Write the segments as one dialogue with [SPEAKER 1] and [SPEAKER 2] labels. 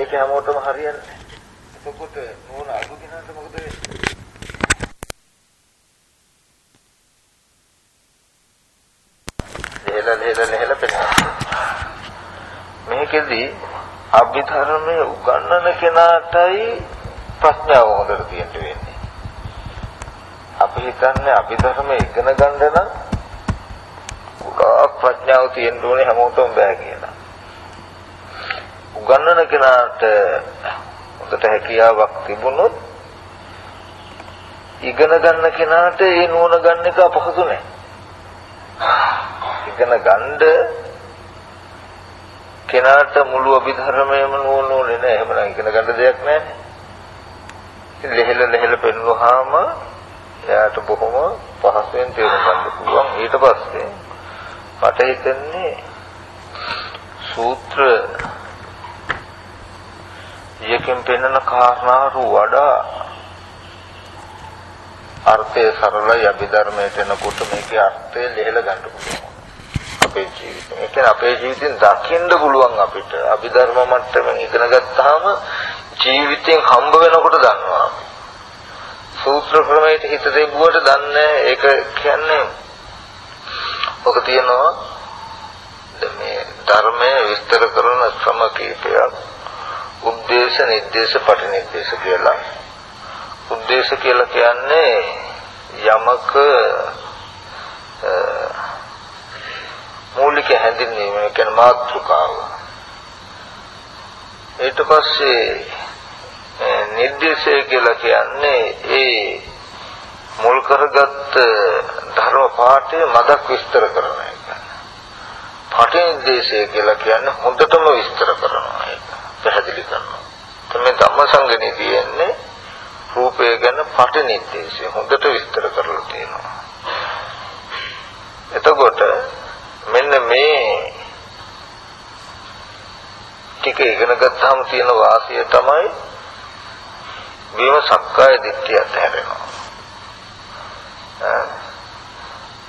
[SPEAKER 1] ඒක හැමෝටම හරියන්නේ එතකොට නෝන අඩු කෙනාට මොකද වෙන්නේ? ලෙහෙල ලෙහෙල ලෙහෙල පෙනෙනවා. මේකෙදි අභිධර්මයේ උගන්වන කෙනාටයි ප්‍රඥාව හොඳට තියෙන්න වෙන්නේ. අපි හිතන්නේ අභිධර්මයේ ඉගෙන ගන්න නම් ගොඩාක් ප්‍රඥාව තියෙන්න ඕනේ හැමෝටම බෑ කියලා. උගන්වන කෙනාට හොඳට හැකියාවක් තිබුණොත් ඉගෙන ගන්න කෙනාට ඒ නුවණ ගන්න එක අපහසු නෑ. ඉගෙන ගන්න කෙනාට මුළු අභිධර්මයේම නුවණ ඕනේ නෑ. එහෙම නම් ඉගෙන ගන්න දෙයක් නෑ. ලෙහෙල ලෙහෙල පෙන්වුවාම එයාට බොහොම පහසුවෙන් තේරුම් ගන්න පුළුවන්. ඊට පස්සේ මට හිතෙන්නේ සූත්‍ර යකින් පෙන්වන කාරණාට වඩා අර්ථය සරලයි අභිධර්මයට එනකොට මේකේ අර්ථය ලෙහෙල ගන්න පුළුවන් අපේ ජීවිතේ. ඒ කියන්නේ අපේ ජීවිතෙන් දකින්න පුළුවන් අපිට අභිධර්ම මට්ටමින් ඉගෙන ගත්තාම ජීවිතෙන් හම්බ වෙනකොට දන්නවා. සූත්‍ර ක්‍රමයට හිත දෙබුවට දන්නේ ඒක කියන්නේ ඔක තියෙනවා මේ ධර්මයේ විස්තර කරන ක්‍රම කීපයක් උද්දේශ නිද්දේශ පටිනිද්දේශ කියලා. උද්දේශ කියලා කියන්නේ යමක මූලික හැඳින්වීම කියන මාතෘකාව. ඊට පස්සේ නිද්දේශය කියලා කියන්නේ ඒ මුල් කරගත් ධර්ම පාඨයේ මදක් විස්තර කරන එක. පටිනිද්දේශය කියලා කියන්නේ හොඳටම විස්තර කරනවා. පැහැදිලි කරනවා. තමයි ධම්මසංගණේ කියන්නේ රූපය ගැන පට නිर्देशය හොඳට විස්තර කරලා තියෙනවා. එතකොට මෙන්න මේ ටික ඉගෙන ගත්තාම තියෙන වාසිය තමයි මේව සක්කාය දිට්ඨිය අතහැරෙනවා.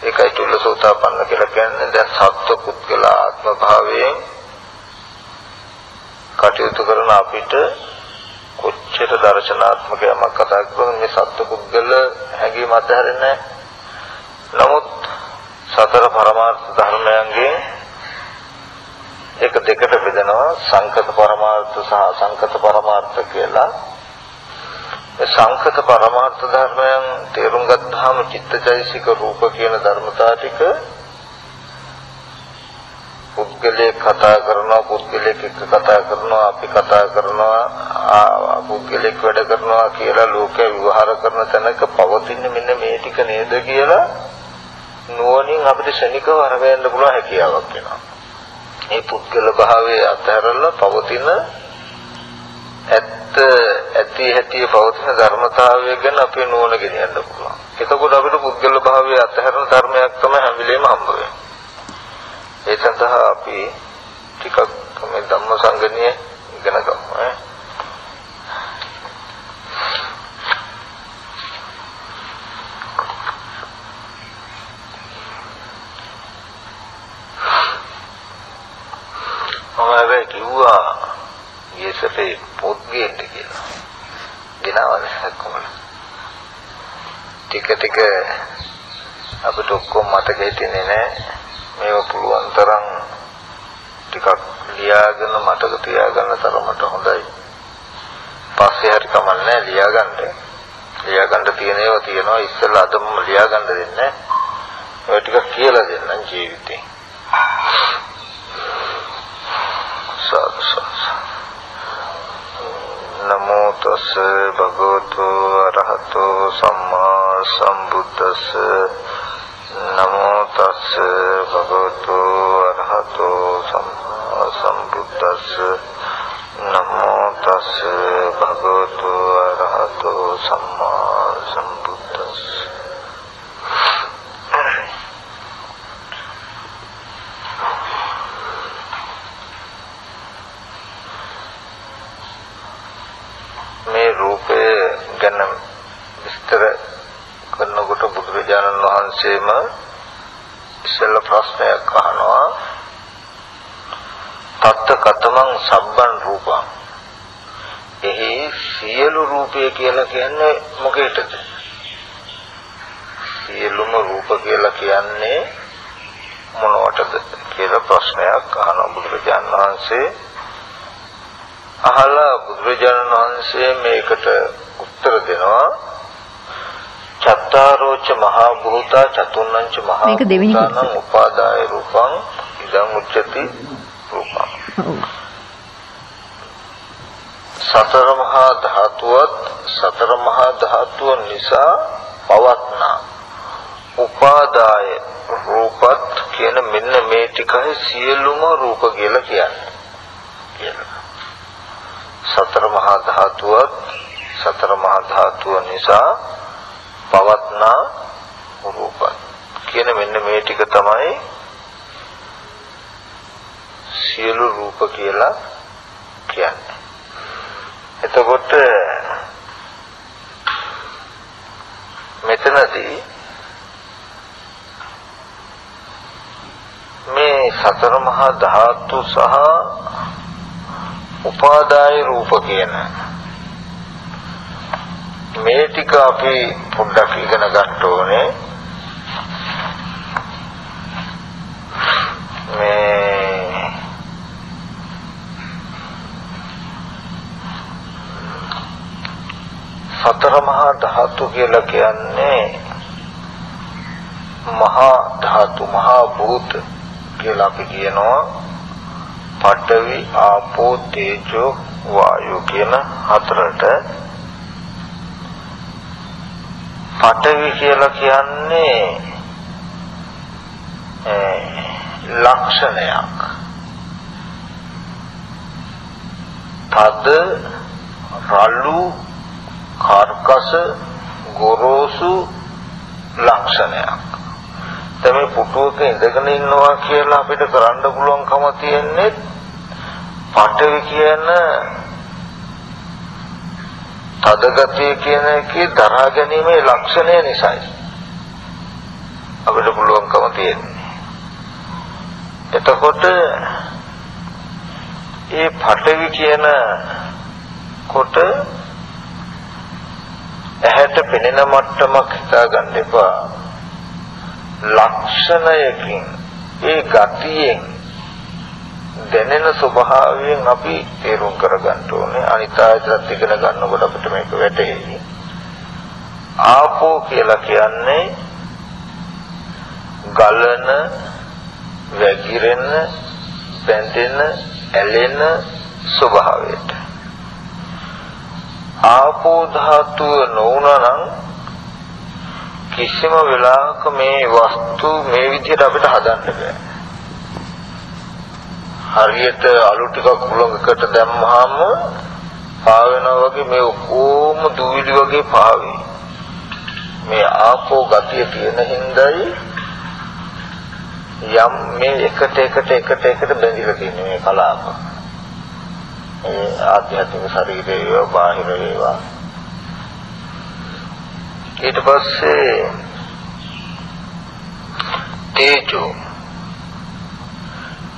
[SPEAKER 1] ඒකයි චුල්ලසෝතාපන්න කියලා කියන්නේ දැන් සත්ව පුද්ගල ආත්ම භාවයෙන් කටයුතු කරන අපිට කොච්චර දර්ශනාත්මක යමක් කතා කරන මේ සත්ව පුද්ගල හැඟීම අතහැරෙන්නේ නමුත් සතර පරමාර්ථ ධර්මයන්ගේ එක දෙකට බෙදනවා සංකත පරමාර්ථ සහ අසංකත පරමාර්ථ කියලා. සංකත පරමාර්ථ ධර්මයන් තේරුම් ගත්තාම චිත්තචෛසික රූප කියන ධර්මතා ටික පුද්ගලයෙක් කතා කරනවා පුද්ගලයෙක් එක්ක කතා කරනවා අපි කතා කරනවා පුද්ගලයෙක් වැඩ කරනවා කියලා ලෝකේ විවහාර කරන තැනක පවතින මෙන්න මේ ටික නේද කියලා නුවණින් අපිට ශනිකව අරගෙන පුළුවන් හැකියාවක් වෙනවා. මේ පුද්ගල භාවයේ අත්හැරලා පවතින ඇත්ත ඇති ඇති පවතින ධර්මතාවය ගැන අපේ නුවණ ගෙනියන්න පුළුවන්. එතකොට අපිට පුද්ගල භාවයේ අත්හැරන ධර්මයක් තමයි හැම වෙලේම හම්බ වෙන්නේ. ඒ සඳහා අපි ටිකක් මේ ධම්ම සංගණිය ඉගෙන ගමු ඈ. මම කිව්වා ඊසපේ පොත් ගේන්න කියලා. ගෙනවද කොහොමද? ටික ටික අපිට ඔක්කොම මතක හිටින්නේ නැහැ. මේව පුළුවන් තරම් ටිකක් ලියාගෙන මතක තියාගන්න තරමට හොඳයි. පස්සේ හරි කමන්නේ ලියාගන්න. ලියාගන්න තියෙන ඒවා තියෙනවා ඉස්සෙල්ලා අදම ලියාගන්න දෙන්නේ. ඔය ටික කියලා දෙන්නම් ජීවිතේ. නමෝ තස් භගවතු අරහතෝ සම්මා සම්බුද්දස්ස නමෝ තස් භගවතු අරහතෝ සම්මා සම්බුද්දස්ස. නමෝ තස් භගවතු අරහතෝ සම්මා සම්බුද්දස්ස. මේ රූපය ගැන විස්තර කරනකොට බුදුරජාණන් වහන්සේම ඉස්සෙල්ල ප්‍රශ්නයක් අහනවා. තත්ත කතමං සබ්බන් රූපං සියලු රූපය කියලා කියන්නේ මොකේද? සියලුම රූප කියලා කියන්නේ මොනවටද කියලා ප්‍රශ්නයක් අහන බුදුරජාණන් වහන්සේ. අහලා බුදුරජාණන් වහන්සේ මේකට උත්තර දෙනවා. චත්තාරෝච මහා භූතා චතුන්නංච මහා
[SPEAKER 2] මේක දෙවෙනි
[SPEAKER 1] භූතානං උපාදාය රූපං ඉදං උච්චති රූපං. සතර මහා ධාතුවත් සතර මහා ධාතුව නිසා පවත්නා. උපාදාය රූපත් කියන මෙන්න මේ ටිකයි සියලුම රූප කියලා කියන්නේ. කියලා. සතර මහා ධාතුවත් සතර මහා ධාතුව නිසා පවත්නා රූපත් කියන මෙන්න මේ ටික තමයි සියලු රූප කියලා කියන්නේ. එතකොට මෙතනදී මේ සතර මහා ධාතු සහ උපාදාය රූප කියන මේ ටික අපි පොඩ්ඩක් ඉගෙන ගන්න ඕනේ. මේ සතර මහා ධාතු කියලා කියන්නේ මහා ධාතු මහා භූත කියලා අපි කියනවා. පඨවි ආපෝ තේජෝ වායෝ කියන හතරට පඨවි කියලා කියන්නේ ලක්ෂණයක්. තද රළු කර්කස ගොරෝසු ලක්ෂණයක්. තමයි පුටුවක ඉඳගෙන ඉන්නවා කියලා අපිට කරන්න පුළුවන්කම තියෙන්නේ පඨවි කියන තදගතිය කියන එකේ දරා ගැනීමේ ලක්ෂණය නිසායි. අපිට පුළුවන්කම තියෙන්නේ. එතකොට ඒ පඨවි කියන කොට ඇහැට පෙනෙන මට්ටමක් හිතා ගන්න එපා. ලක්ෂණයකින් ඒ ගතියෙන් දැනෙන ස්වභාවයෙන් අපි තේරුම් කරගන්න ඕනේ. අනිත් ආයතනත් ඉගෙන ගන්නකොට අපිට මේක වැටහෙයි ආපෝ කියලා කියන්නේ ගලන වැగిරෙන බැඳෙන ඇලෙන ස්වභාවයට. ආපෝ ධාතුව නොවුනනම් කිසිම වෙලාවක මේ වස්තු මේ විදිහට අපිට හදන්න බෑ. හරියට අලු ටිකක් උලඟකට දැම්මහම පාවෙනවා වගේ මේ ඔක්කොම දූවිලි වගේ පාවේ. මේ ආපෝ ගතිය තියෙන හින්දායි යම් මේ එකට එකට එකට එකට බැඳිලා තියෙන මේ කලාප. ඒ ආධ්‍යාත්මික ශරීරය වේවා බාහිර වේවා ඊට පස්සේ තේජෝ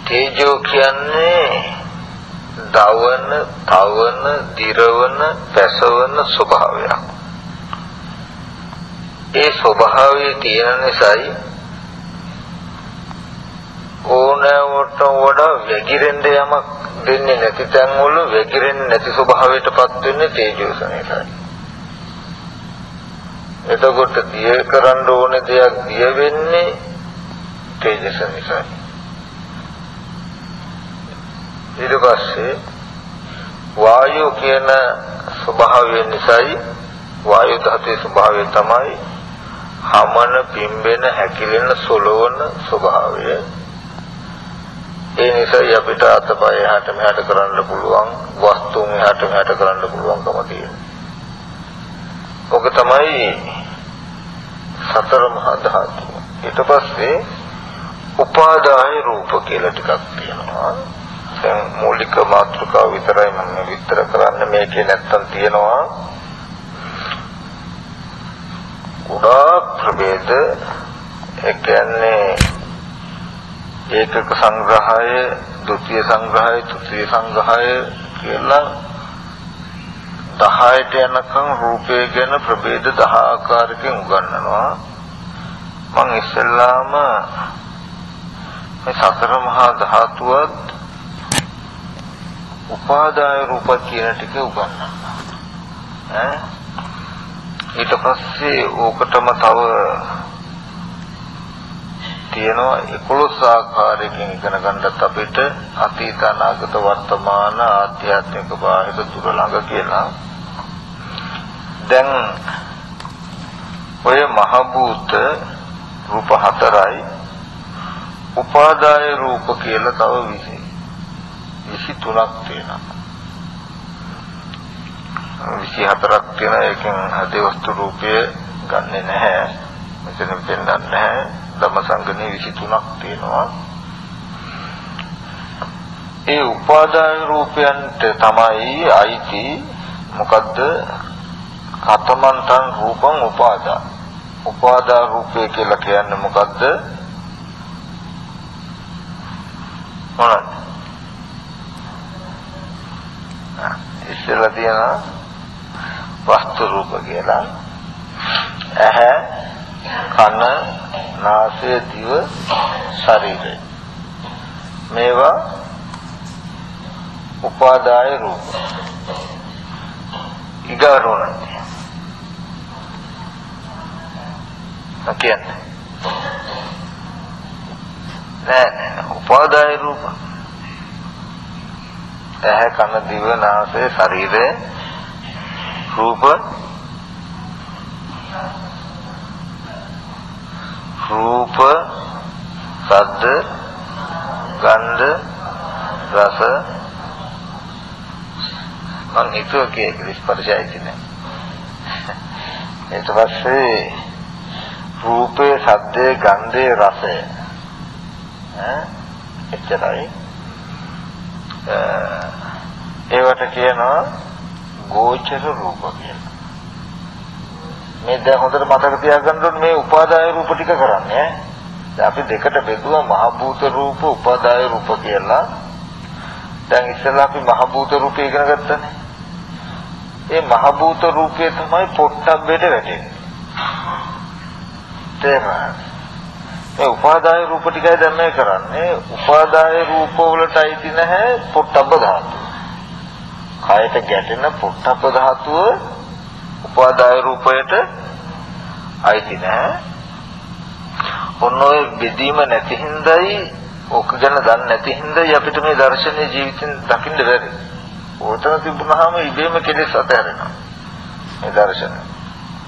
[SPEAKER 1] තේජෝ කියන්නේ දවන, තවන, දිරවන, පැසවන ස්වභාවයක්. ඒ ස්වභාවයේ තියෙන නිසායි ඕනෑමට වඩා වැగిරෙන්න යමක් දෙන්නේ නැති තැන් වල වැగిරෙන්නේ නැති ස්වභාවයටපත් වෙන්නේ තේජෝස නිසායි. එතකොට දිය කරන්න ඕනේ දෙයක් දිය වෙන්නේ තේජස නිසා. ඊට පස්සේ වායු කියන ස්වභාවය නිසායි වායු ධාතුවේ ස්වභාවය තමයි හමන පිම්බෙන හැකිලෙන සොලවන ස්වභාවය. ඒ නිසා අපිට අතපය එහාට මෙහාට කරන්න පුළුවන් වස්තුන් එහාට මෙහාට කරන්න පුළුවන්කම තියෙනවා. ඔක තමයි සතර මහා ධාතු. ඊට පස්සේ උපාදාය රූප කියලා ටිකක් තියෙනවා. දැන් මූලික මාතෘකාව විතරයි මම විස්තර කරන්න. මේකේ නැත්තම් තියෙනවා ගොඩාක් ප්‍රභේද. ඒ කියන්නේ ඒකක සංග්‍රහය, ဒုတိ ය සංග්‍රහය, තෘතිය සංග්‍රහය කියලා 10ට යනකම් රූපය ගැන ප්‍රභේද 10 ආකාරයකින් උගන්වනවා. මම ඉස්සෙල්ලාම මේ සතර මහා ධාතුවත් උපාදාය රූප කියන ටික උගන්වනවා ඈ ඊට පස්සේ ඕකටම තව තියෙනවා 11 ආකාරයකින් ඉගෙන ගන්නත් අපිට අතීත අනාගත වර්තමාන ආධ්‍යාත්මික බාහිර දුර ළඟ කියලා. දැන් ඔය මහ භූත රූප හතරයි උපාදාය රූප කියලා තව 20 23ක් තියෙනවා. 24ක් තියෙන එකෙන් හදේ වස්තු රූපය ගන්නෙ නැහැ. මෙතන පෙන්වන්නේ නැහැ. ධම්මසංගණේ 23ක් තියෙනවා. ඒ උපාදාන රූපයන්ට තමයි අයිති මොකද්ද? කතමන්තං රූපං උපාදා. උපාදා රූපය කියලා කියන්නේ මොකද්ද? මොනවද? ඉස්සෙල්ලා තියෙන වස්තු රූප කියලා. ඇහැ කන නාසය දිව ශරීරය. මේවා උපාදාය රූප. ඊගාරුණ කියන්නේ. නෑ නෑ. උපාදාය රූප. ඇහැ කන දිව නාසය ශරීරය රූප රූප සද්ද ගන්ධ රස. මම හිතුවා කී ස්පර්ශයයි කියන්නේ ඊට පස්සේ රූපේ සද්දේ ගන්ධේ රසය. ඈ? එච්චරයි. ඒවට කියනවා ගෝචර රූප කියලා. මේ දැන් හොඳට මතක තියාගන්න ඕනේ මේ උපාදාය රූප ටික කරන්නේ. දැන් අපි දෙකට බෙදුවා මහ භූත රූප උපාදාය රූප කියලා. දැන් ඉස්සෙල්ලා අපි මහ භූත රූපය ඉගෙන ගත්තනේ. ඒ මහ භූත රූපය තමයි පොට්ටබ්බේට වැටෙන්නේ. තේරුණාද? මේ උපාදාය රූප ටිකයි දැන් මේ කරන්නේ උපාදාය රූප වලට අයිති නැහැ පොට්ටබ්බ ධාතුව කයට ගැටෙන පොට්ටබ්බ ධාතුව උපාදාය රූපයට අයිති නෑ. ඔන්න ඔය බෙදීම නැති හින්දායි ඕක ගැන දන්නේ නැති හින්දායි අපිට මේ දර්ශනීය ජීවිතෙන් දකින්න බැරි. ඕතන තිබුණාම ඉබේම කෙලෙස් අතහැරෙනවා. මේ දර්ශනය.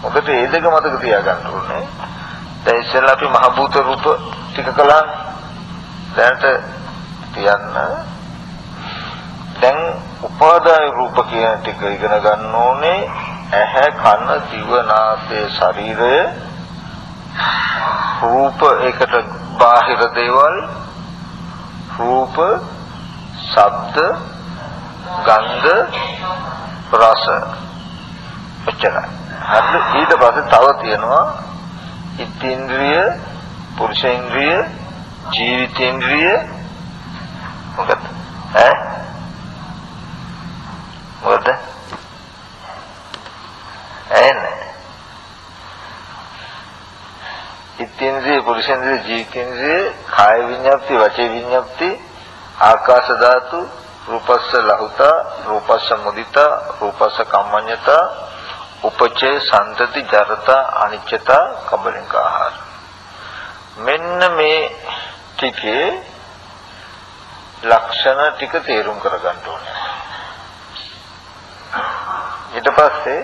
[SPEAKER 1] මොකද මේ දෙක මතක තියාගන්න ඕනේ. දැන් ඉස්සෙල්ලා අපි මහ භූත රූප ටික කළානේ. දැනට තියන්න. දැන් උපාදාය රූප කියන ටික ඉගෙන ගන්න ඕනේ. ඇහැ කන දිව නාසය ශරීරය. රූප ඒකට බාහිර දේවල්. රූප ශබ්ද ගන්ධ රස. එච්චරයි හරි ඊට පස්සේ තව තියෙනවා ඉත්ත්‍ේන්ද්‍රිය පුරුෂේන්ද්‍රිය ජීවිතේන්ද්‍රිය මොකද? ඈ? මොකද? ඇහෙන්නේ ඉත්ත්‍ේන්ද්‍රිය පුරුෂේන්ද්‍රිය ජීවිතේන්ද්‍රිය කාය විඤ්ඤාප්ති වචේ විඤ්ඤාප්ති ආකාශ ධාතු රූපස්ස ලහුතා රූපස්ස මුදිතා රූපස්ස කම්මඤ්ඤතා උපචේ සන්තති ජරතා අනිච්චතා කබලින්ක ආහාර මෙන්න මේ ටිකේ ලක්ෂණ ටික තේරුම් කරගන්න ඕනේ ඊට පස්සේ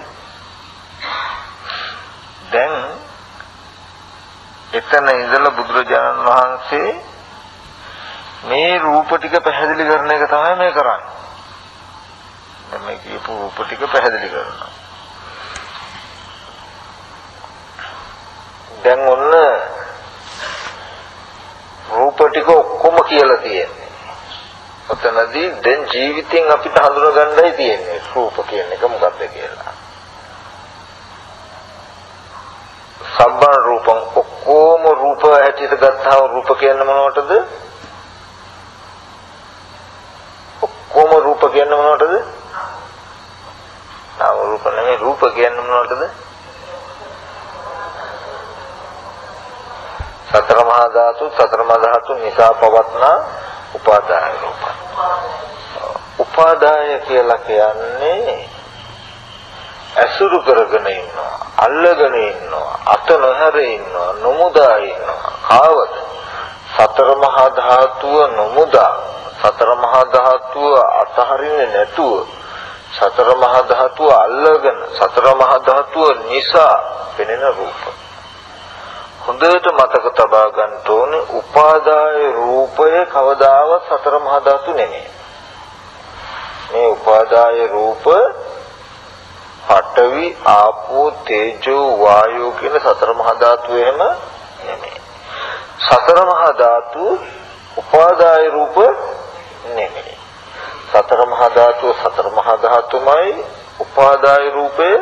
[SPEAKER 1] දැන් එතන ඉඳලා බුදුරජාණන් වහන්සේ මේ රූප ටික පැහැදිලි කරන එක තමයි මේ කරන්නේ. දැන් මේ කියපු රූප ටික පැහැදිලි කරනවා. දැන් ඔන්න රූප ටික ඔක්කොම කියලා තියෙන්නේ. ඔතනදී දැන් ජීවිතෙන් අපිට හඳුනගන්නයි තියෙන්නේ රූප කියන එක මොකක්ද කියලා. සබ්බන් රූපං ඔක්කොම රූප හැටියට ගත්තාම රූප කියන්නේ මොනවටද? ඔක්කොම රූප කියන්නේ මොනවටද? නාම රූප කියන්නේ මොනවටද? සතර මහා ධාතු සතර මහා ධාතු නිසා පවත්නා උපාදාය රූප. උපාදාය කියලා කියන්නේ ඇසුරු කරගෙන ඉන්නවා, අල්ලගෙන ඉන්නවා, අත නොහැර ඉන්නවා, නොමුදා ඉන්නවා. කාවද? සතර මහා ධාතුව නොමුදා සතර මහා ධාතුව අතහරින්නේ නැතුව සතර මහා ධාතුව අල්ලගෙන සතර මහා ධාතුව නිසා පෙනෙන රූප. හොඳට මතක තබා ගන්න ඕනේ උපාදාය රූපය කවදාවත් සතර මහා ධාතු නෙමෙයි. මේ උපාදාය රූප පඨවි ආපෝ තේජෝ වායෝ කියන සතර මහා ධාතු එහෙම නෙමෙයි. සතර මහා ධාතු උපාදාය රූප නෙමෙයි. සතර මහා ධාතුව සතර මහා ධාතුමයි උපාදාය රූපේ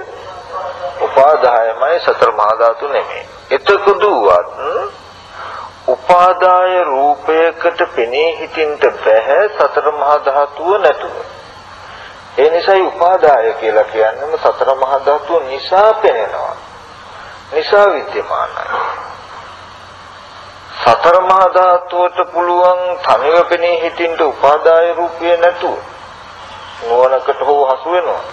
[SPEAKER 1] උපාදායමයි සතර මහා ධාතු නෙමෙයි. එතකොටුවත් උපාදාය රූපයකට පෙනී හිටින්න බෑ සතර මහා ධාතුව නැතුව. ඒ නිසායි උපාදාය කියලා කියන්නේම සතර මහා ධාතුව නිසා පෙනෙනවා. නිසා විද්‍යමානයි. සතර මහා ධාතුවට පුළුවන් තනිව පෙනී හිටින්න උපාදාය රූපය නැතුව නුවණකට හෝ හසු වෙනවා.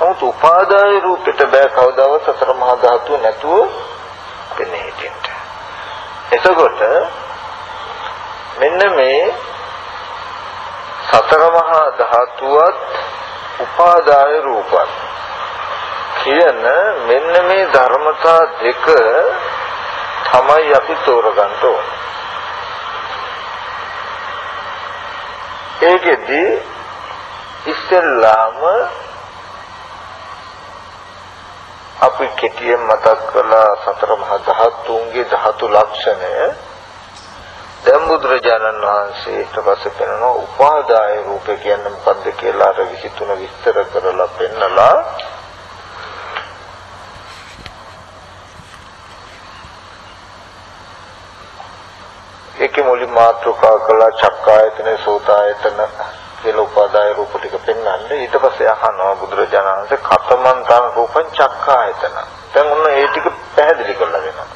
[SPEAKER 1] නමුත් උපාදාය රූපෙට බෑ කවදාවත් සතර මහා ධාතුව නැතුව පෙනී හිටින්න. එතකොට මෙන්න මේ සතර මහා ධාතුවත් උපාදාය රූපත් කියන මෙන්න මේ ධර්මතා දෙක තමයි අපි තෝරගන්න ඕන. ඒකෙදි ඉස්සෙල්ලාම අපි කෙටියෙන් මතක් කළා සතර මහා ධාතුන්ගේ ධාතු ලක්ෂණය. දැන් බුදුරජාණන් වහන්සේ ඊට පස්සේ පෙන්වන උපාදාය රූපය කියන්නේ මොකද්ද කියලා අර 23 විස්තර කරලා පෙන්නලා ඒකේ මුලින් මාත්‍රකා කළා චක්කායතන සෝතායතන. කියලා උපාදාය රූප ටික පෙන්වන්නේ. ඊට පස්සේ අහනවා බුදුරජාණන් වහන්සේ කතමන් තන රූපං චක්කායතන දැන් ඔන්න ඒ ටික පැහැදිලි කරලා දෙනවා.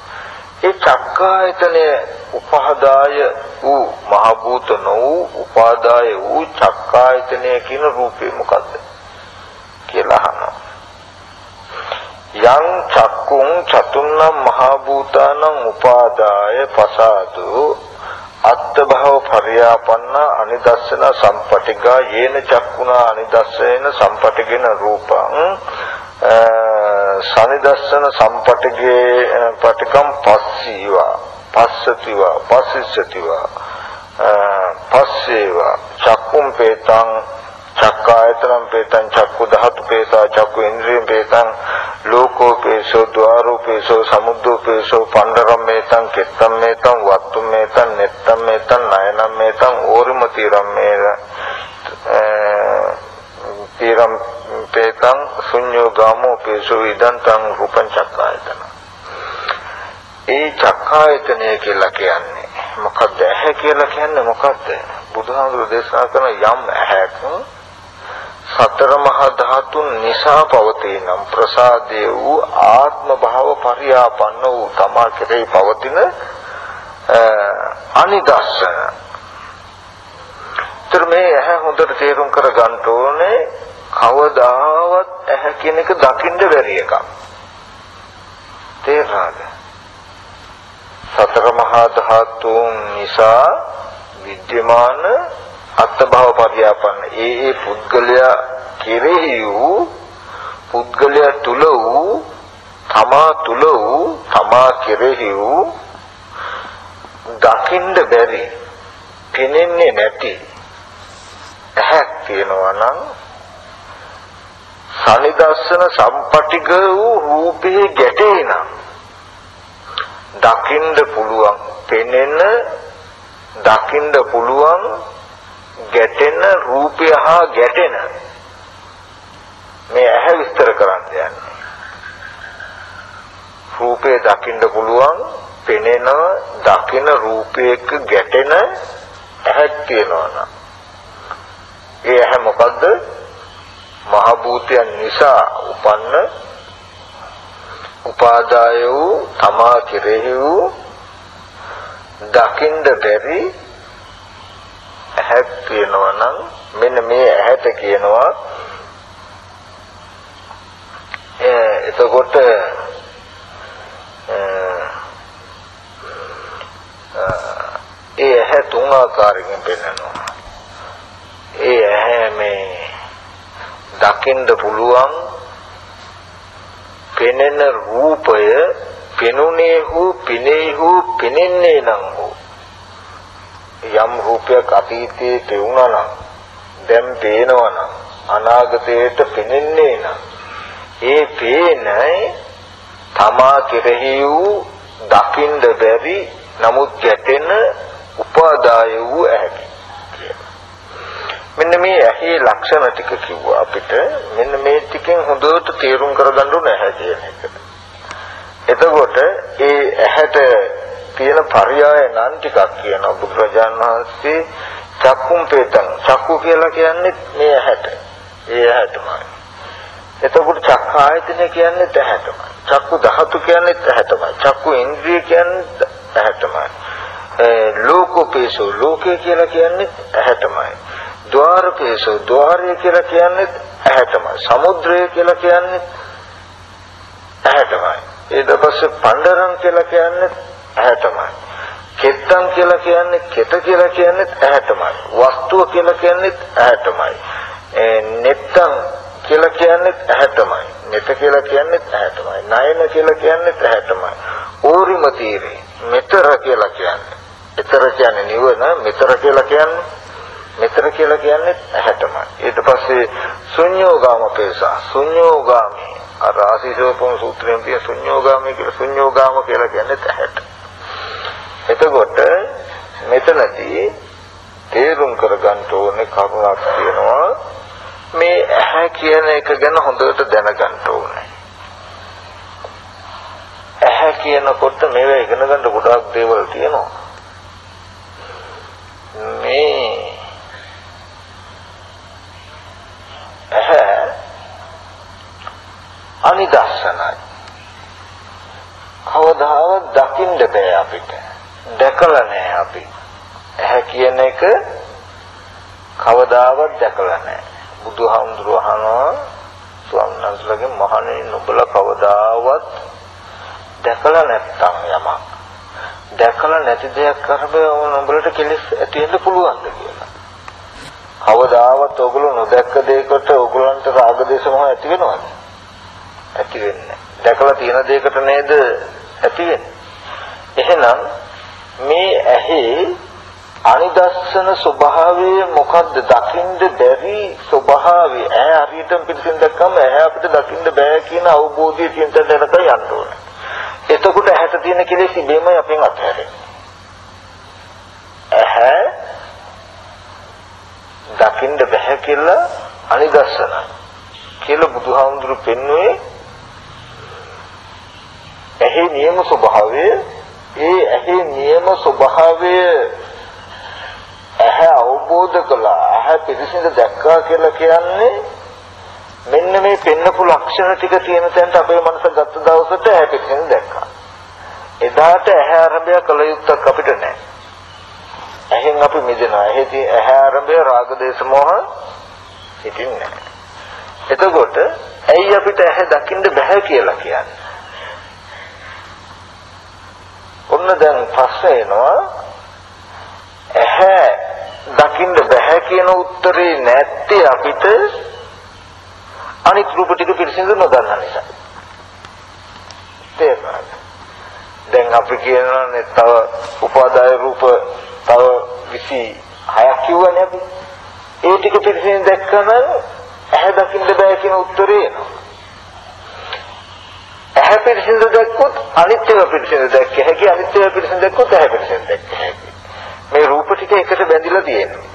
[SPEAKER 1] ඒ චක්කායතනය උපාදාය වූ මහ භූත නොවූ උපාදාය වූ චක්කායතනය කියන රූපේ මොකද්ද කියලා අහනවා. යං චක්කුං චතුන්නම් මහ භූතානං උපාදාය පසාදු අත්ත භව පරියාපන්න අනිදස්සන සම්පටිගා යේන චක්කුණා අනිදස්සන සම්පටිගෙන රූපං සනිදස්සන සම්පටිගේ පටිකම් පස්සීවා පස්සතිවා පස්සිස්සතිවා පස්සේවා චක්කුම් පේතං චක්කායතනම් පේතං චක්කු ධාතු පේසා චක්කු ඉන්ද්‍රියම් පේතං ලෝකෝපේසෝ ద్వාරෝපේසෝ සමුද්දෝපේසෝ පණ්ඩරම් මේතං කෙත්තම් මේතං වත්තුම් මේතං නෙත්තම් මේතං නයනම් මේතං ඕරිමතිරම් මේර තීරම් පේතං ශුඤ්ඤෝ ගාමෝ පේසෝ ඉදං තං රූපං චක්කායතන. ඒ චක්කායතනය කියලා කියන්නේ මොකක්ද? ඇහැ කියලා කියන්නේ මොකක්ද? බුදුහාමුදුරු දේශනා කරන යම් ඇහැක් සතර මහා ධාතුන් නිසා පවතිනම් ප්‍රසාදේ වූ ආත්ම භාව පරියාපන්න වූ තමා කෙරෙහි පවතින අනිදස්සන. ତර මේ ඇහැ හොඳට තේරුම් කර ගන්න ඕනේ කවදාවත් ඇහැ කියන එක දකින්න බැරි එකක්. තේරෙනවද? සතර මහා ධාතුන් නිසා විද්‍යමාන අත්භව පරියාපන්න ඒ ඒ පුද්ගලයා කෙරෙහි වූ පුද්ගලයා තුල වූ තමා තුල වූ තමා කෙරෙහි වූ දකින්න බැරි පෙනෙන්නේ නැති ඇහක් තියෙනවා නම් සනිදස්සන සම්පටිග වූ රූපේ ගැටේ නම් දකින්න පුළුවන් පෙනෙන දකින්න පුළුවන් ගැටෙන රූපය හා ගැටෙන මේ ඇහැ විස්තර කරන්න යන්නේ. රූපේ දකින්න පුළුවන් පෙනෙන දකින රූපයක ගැටෙන ඇහක් තියෙනවා නම්. ඒ ඇහැ මොකද්ද? මහ භූතයන් නිසා උපන්න උපාදාය වූ තමා කෙරෙහි වූ දකින්ද බැරි ඇහක් කියනවා නම් මෙන්න මේ ඇහැට කියනවා එතකොට ඒ ඇහැ තුන් ආකාරයෙන් පෙන්වනවා. ඒ ඇහැ මේ දකින්න පුළුවන් පෙනෙන රූපය පෙනුනේ හෝ පිනේ හෝ පෙනෙන්නේ නම් හෝ යම් රූපයක් අතීතයේ පෙවුණා නම් දැන් පේනවා නම් අනාගතයට පෙනෙන්නේ නම් ඒ පේනයි තමා කෙරෙහි වූ දකින්න බැරි නමුත් ගැටෙන උපාදාය වූ ඇහැකි මෙන්න මේ ඇහි ලක්ෂණ ටික කිව්වා අපිට මෙන්න මේ ටිකෙන් හොඳට තේරුම් කරගන්න ඕනේ ඇහැ කියන එක. එතකොට ඒ ඇහැට කියන පරයය නම් ටිකක් කියන බුදුරජාණන් වහන්සේ චක්කුම් පේතං චක්කු කියලා කියන්නේ මේ ඇහැට. ඒ ඇහැටමයි. එතකොට චක්ඛ ආයතනය කියන්නේ ඇහැටමයි. චක්කු ධාතු කියන්නේ ඇහැටමයි. චක්කු ඉන්ද්‍රිය කියන්නේ ඇහැටමයි. ලෝකෝපේසෝ ලෝකේ කියලා කියන්නේ ඇහැටමයි. ద్వාරපේසෝ ద్వාරය කියලා කියන්නේ ඇහැටමයි. සමුද්‍රය කියලා කියන්නේ ඇහැටමයි. ඊට පස්සේ පණ්ඩරම් කියලා කියන්නේ ඇහැටමයි. කෙත්තම් කියලා කියන්නේ කෙත කියලා කියන්නේ ඇහැටමයි. වස්තුව කියලා කියන්නේ ඇහැටමයි. නෙත්තම් කියලා කියන්නේ ඇහැටමයි. නෙත කියලා කියන්නේ ඇහැටමයි. නයන කියලා කියන්නේ ඇහැටමයි. ඕරිම තීරේ මෙතර කියලා කියන්නේ. ඊතර කියන්නේ නිවන, මෙතර කියලා කියන්නේ මෙතර කියලා කියන්නේ ඇහැටමයි. ඊට පස්සේ ශුන්‍යෝගාම පේසා. ශුන්‍යෝගාමී අර ආශීසෝපම සූත්‍රයෙන් තියෙන ශුන්‍යෝගාමී කියලා ශුන්‍යෝගාම කියලා කියන්නේ ඇහැට. එතකොට මෙතනදී තේරුම් කරගන්න ඕනේ කරුණක් තියෙනවා මේ ඇහැ කියන එක ගැන හොඳට දැනගන්න ඕනේ. ඇහැ කියනකොට මේවා ඉගෙන ගන්න ගොඩාක් දේවල් තියෙනවා. මේ ඇහැ අනිදස්සනයි. කවදාවත් දකින්න බෑ අපිට. දැකලා නෑ අපි. ඇහැ කියන එක කවදාවත් දැකලා නෑ. බුදුහාමුදුරුවෝ අහනවා ස්වාමීන් වහන්සේලාගේ මහණෙනි නුඹලා කවදාවත් දැකලා නැත්තම් යමක් දැකලා නැති දෙයක් කරබේ නුඹලට කෙලෙස් ඇති වෙන්න පුළුවන්ද කියලා. කවදාවත් ඔයගොල්ලෝ නොදැක්ක දෙයකට ඔයගොල්ලන්ට රාග දේශ මොහ ඇති වෙනවද? ඇති වෙන්නේ. දැකලා තියෙන දෙයකට නේද ඇති වෙන්නේ. එහෙනම් මේ ඇහි අනිදස්සන ස්වභාවය මොකද්ද? දකින්න බැරි ස්වභාවය. ඈ හරියටම පිටින් දැක්කම ඈ අපිට දකින්න බෑ කියන අවබෝධය තියෙන තැනට යන්න ඕනේ. එතකොට ඇහැට තියෙන කෙලෙස් ඉබේමයි අපෙන් අත්හැරෙන්නේ. ඇහැ දකින්න බෑ කියලා අනිදස්සන කියලා බුදුහාමුදුරු පෙන්වුවේ ඇහි නියම ස්වභාවය ඒ ඇහි නියම ස්වභාවය ඇහැ අවබෝධ කළා. ඇහැ පිරිසිදු දැක්කා කියලා කියන්නේ මෙන්න මේ පෙන්නපු ලක්ෂණ ටික තියෙන තැනට අපේ මනස ගත්ත දවසට ඇහැ පිරිසිදු දැක්කා. එදාට ඇහැ ආරම්භය කළ යුත්තක් අපිට නැහැ. ඇහෙන් අපි මිදෙනවා. ඇහි ඇහැ ආරම්භය රාග දේශ මොහ හිතින්නේ නැහැ. එතකොට ඇයි අපිට ඇහැ දකින්න බෑ කියලා කියන්නේ? ඔන්න දැන් ප්‍රශ්න එනවා ඇහැ දකින්න බෑ කියන උත්තරේ නැත්තේ අපිට අනිත් රූප ටික පිළිසිඳ නොදන්න නිසා. තේරුණාද? දැන් අපි කියනවානේ තව උපාදාය රූප තව 26ක් කිව්වනේ අපි. ඒ ටික පිළිසිඳ දැක්කම ඇහැ දකින්න බෑ කියන උත්තරේ එනවා. ඇහැ පිළිසිඳ දැක්කොත් අනිත්‍යව පිළිසිඳ දැක්ක හැකි අනිත්‍යව පිළිසිඳ දැක්කොත් ඇහැ පිළිසිඳ දැක්ක හැකි. මේ රූප ටික එකට බැඳිලා තියෙනවා.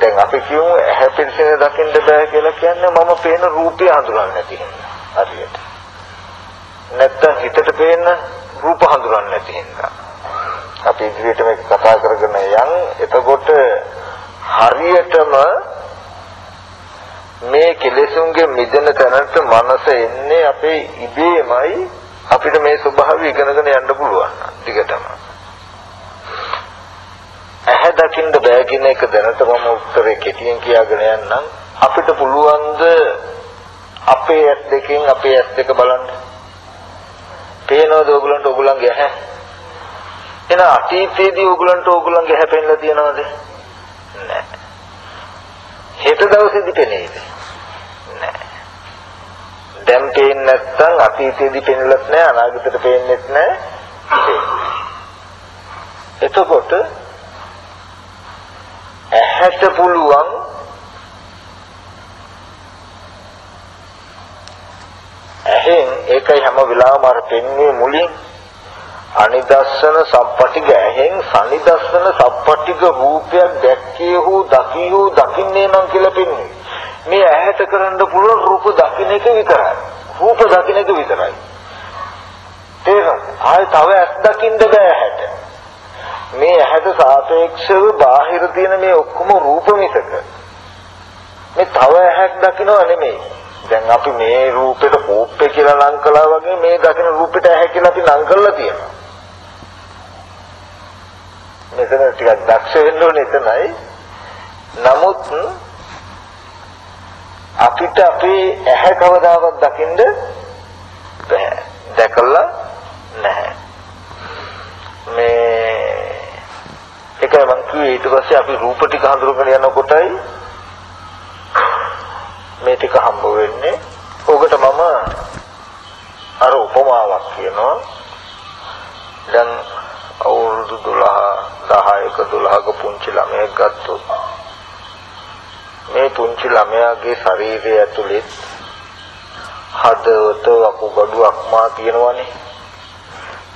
[SPEAKER 1] දැන් අපි කියමු ඇහැ පිළිසෙන දකින්න බෑ කියලා කියන්නේ මම පේන රූපය හඳුනන්නේ නැති හින්දා. හරියට. නැත්තම් හිතට පේන රූප හඳුනන්නේ නැති හින්දා. අපි ඉදිරියට මේක කතා කරගෙන යන් එතකොට හරියටම මේ කෙලෙසුන්ගේ මිදෙන තැනට මනස එන්නේ අපේ ඉබේමයි අපිට මේ ස්වභාවය ඉගෙනගෙන යන්න පුළුවන්. ටිකටම. ඇහැ දකින්න බෑ කියන එක දැනට මම උත්තරේ කෙටියෙන් කියාගෙන යන්නම්. අපිට පුළුවන් අපේ ඇස් දෙකෙන් අපේ ඇස් දෙක බලන්න. පේනවද ඕගලන්ට ඕගලන්ගේ ඇහැ? එන අතීතයේදී ඕගලන්ට ඕගලන්ගේ ඇහැ පෙන්ලා තියනවද? නැහැ. හෙට දවසේදී පෙනේද? නැහැ. දැන් පේන්නේ නැත්නම් අතීතයේදී පෙනෙලත් නැහැ අනාගතයට පේන්නෙත් නැහැ. එතකොට ඇහැට පුළුවන් ඇහෙන් ඒකයි හැම වෙලාවම අර පෙන්වන්නේ මුලින් අනිදස්සන සම්පටිග ඇහෙන් සනිදස්සන සම්පටිග රූපයක් දැක්කේ හෝ දකී හෝ දකින්නේ නම් කියලා පෙන්වන්නේ මේ ඇහැට කරන්න පුළුවන් රූප දකින්න එක විතරයි. රූප දකින්න එක විතරයි. තේරෙනවද ආයේ තව ඇස් දකින්න බෑ ඇහැට. මේ ඇහැට සාපේක්ෂව බාහිර තියෙන මේ ඔක්කොම රූප මිසක. මේ තව ඇහැක් දකින්නව නෙමෙයි. දැන් අපි මේ රූපෙට කෝප්පේ කියලා ලං කළා වගේ මේ දකින රූපෙට ඇහැ කියලා අපි ලං කරලා තියෙනවා. මෙතන ටිකක් දක්ෂ වෙන්න ඕනේ එතනයි. නමුත් අපිට අපේ ඇහැ කවදාවත් දකින්න බෑ. දැකලා නැහැ. මේ ඒකයි මං කිව්වේ ඊට පස්සේ අපි රූප ටික හඳුනගෙන යනකොටයි මේ ටික හම්බ වෙන්නේ. ඕකට මම අර උපමාවක් කියනවා. දැන් අවුරුදු 12 10ක 12ක පුංචි ළමයෙක් ගත්තොත් මේ පුංචි ළමයාගේ ශරීරය ඇතුලේ හදවත වකුගඩුවක් මා තියෙනවනේ.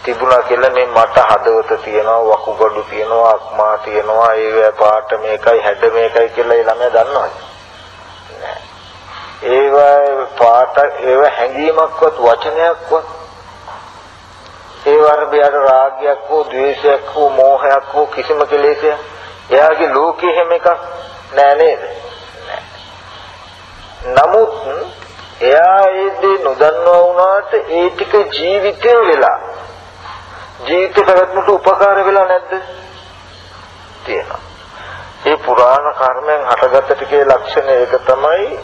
[SPEAKER 1] තිබුණා කියලා මේ මට හදවත තියෙනවා වකුගඩු තියෙනවා අක්මා තියෙනවා ඒ පාට මේකයි හැඩ මේකයි කියලා ඒ ළමයා දන්නවද? ඒවා පාට ඒව හැඟීමක්වත් වචනයක්වත් ඒ වර්ගයට රාගයක් හෝ ද්වේෂයක් හෝ මෝහයක් හෝ කිසිම කෙලෙසයක් එයාගේ ලෝකේ හැම එකක් නෑ නේද? නමුත් එයා ඒ දේ නොදන්නවා වුණාට ඒ ටික ජීවිතේ වෙලා ජීවිත පැවැත්මට උපකාර වෙලා නැද්ද? තියෙනවා. ඒ පුරාණ කර්මයන් හටගත්ත ටිකේ ලක්ෂණ ඒක තමයි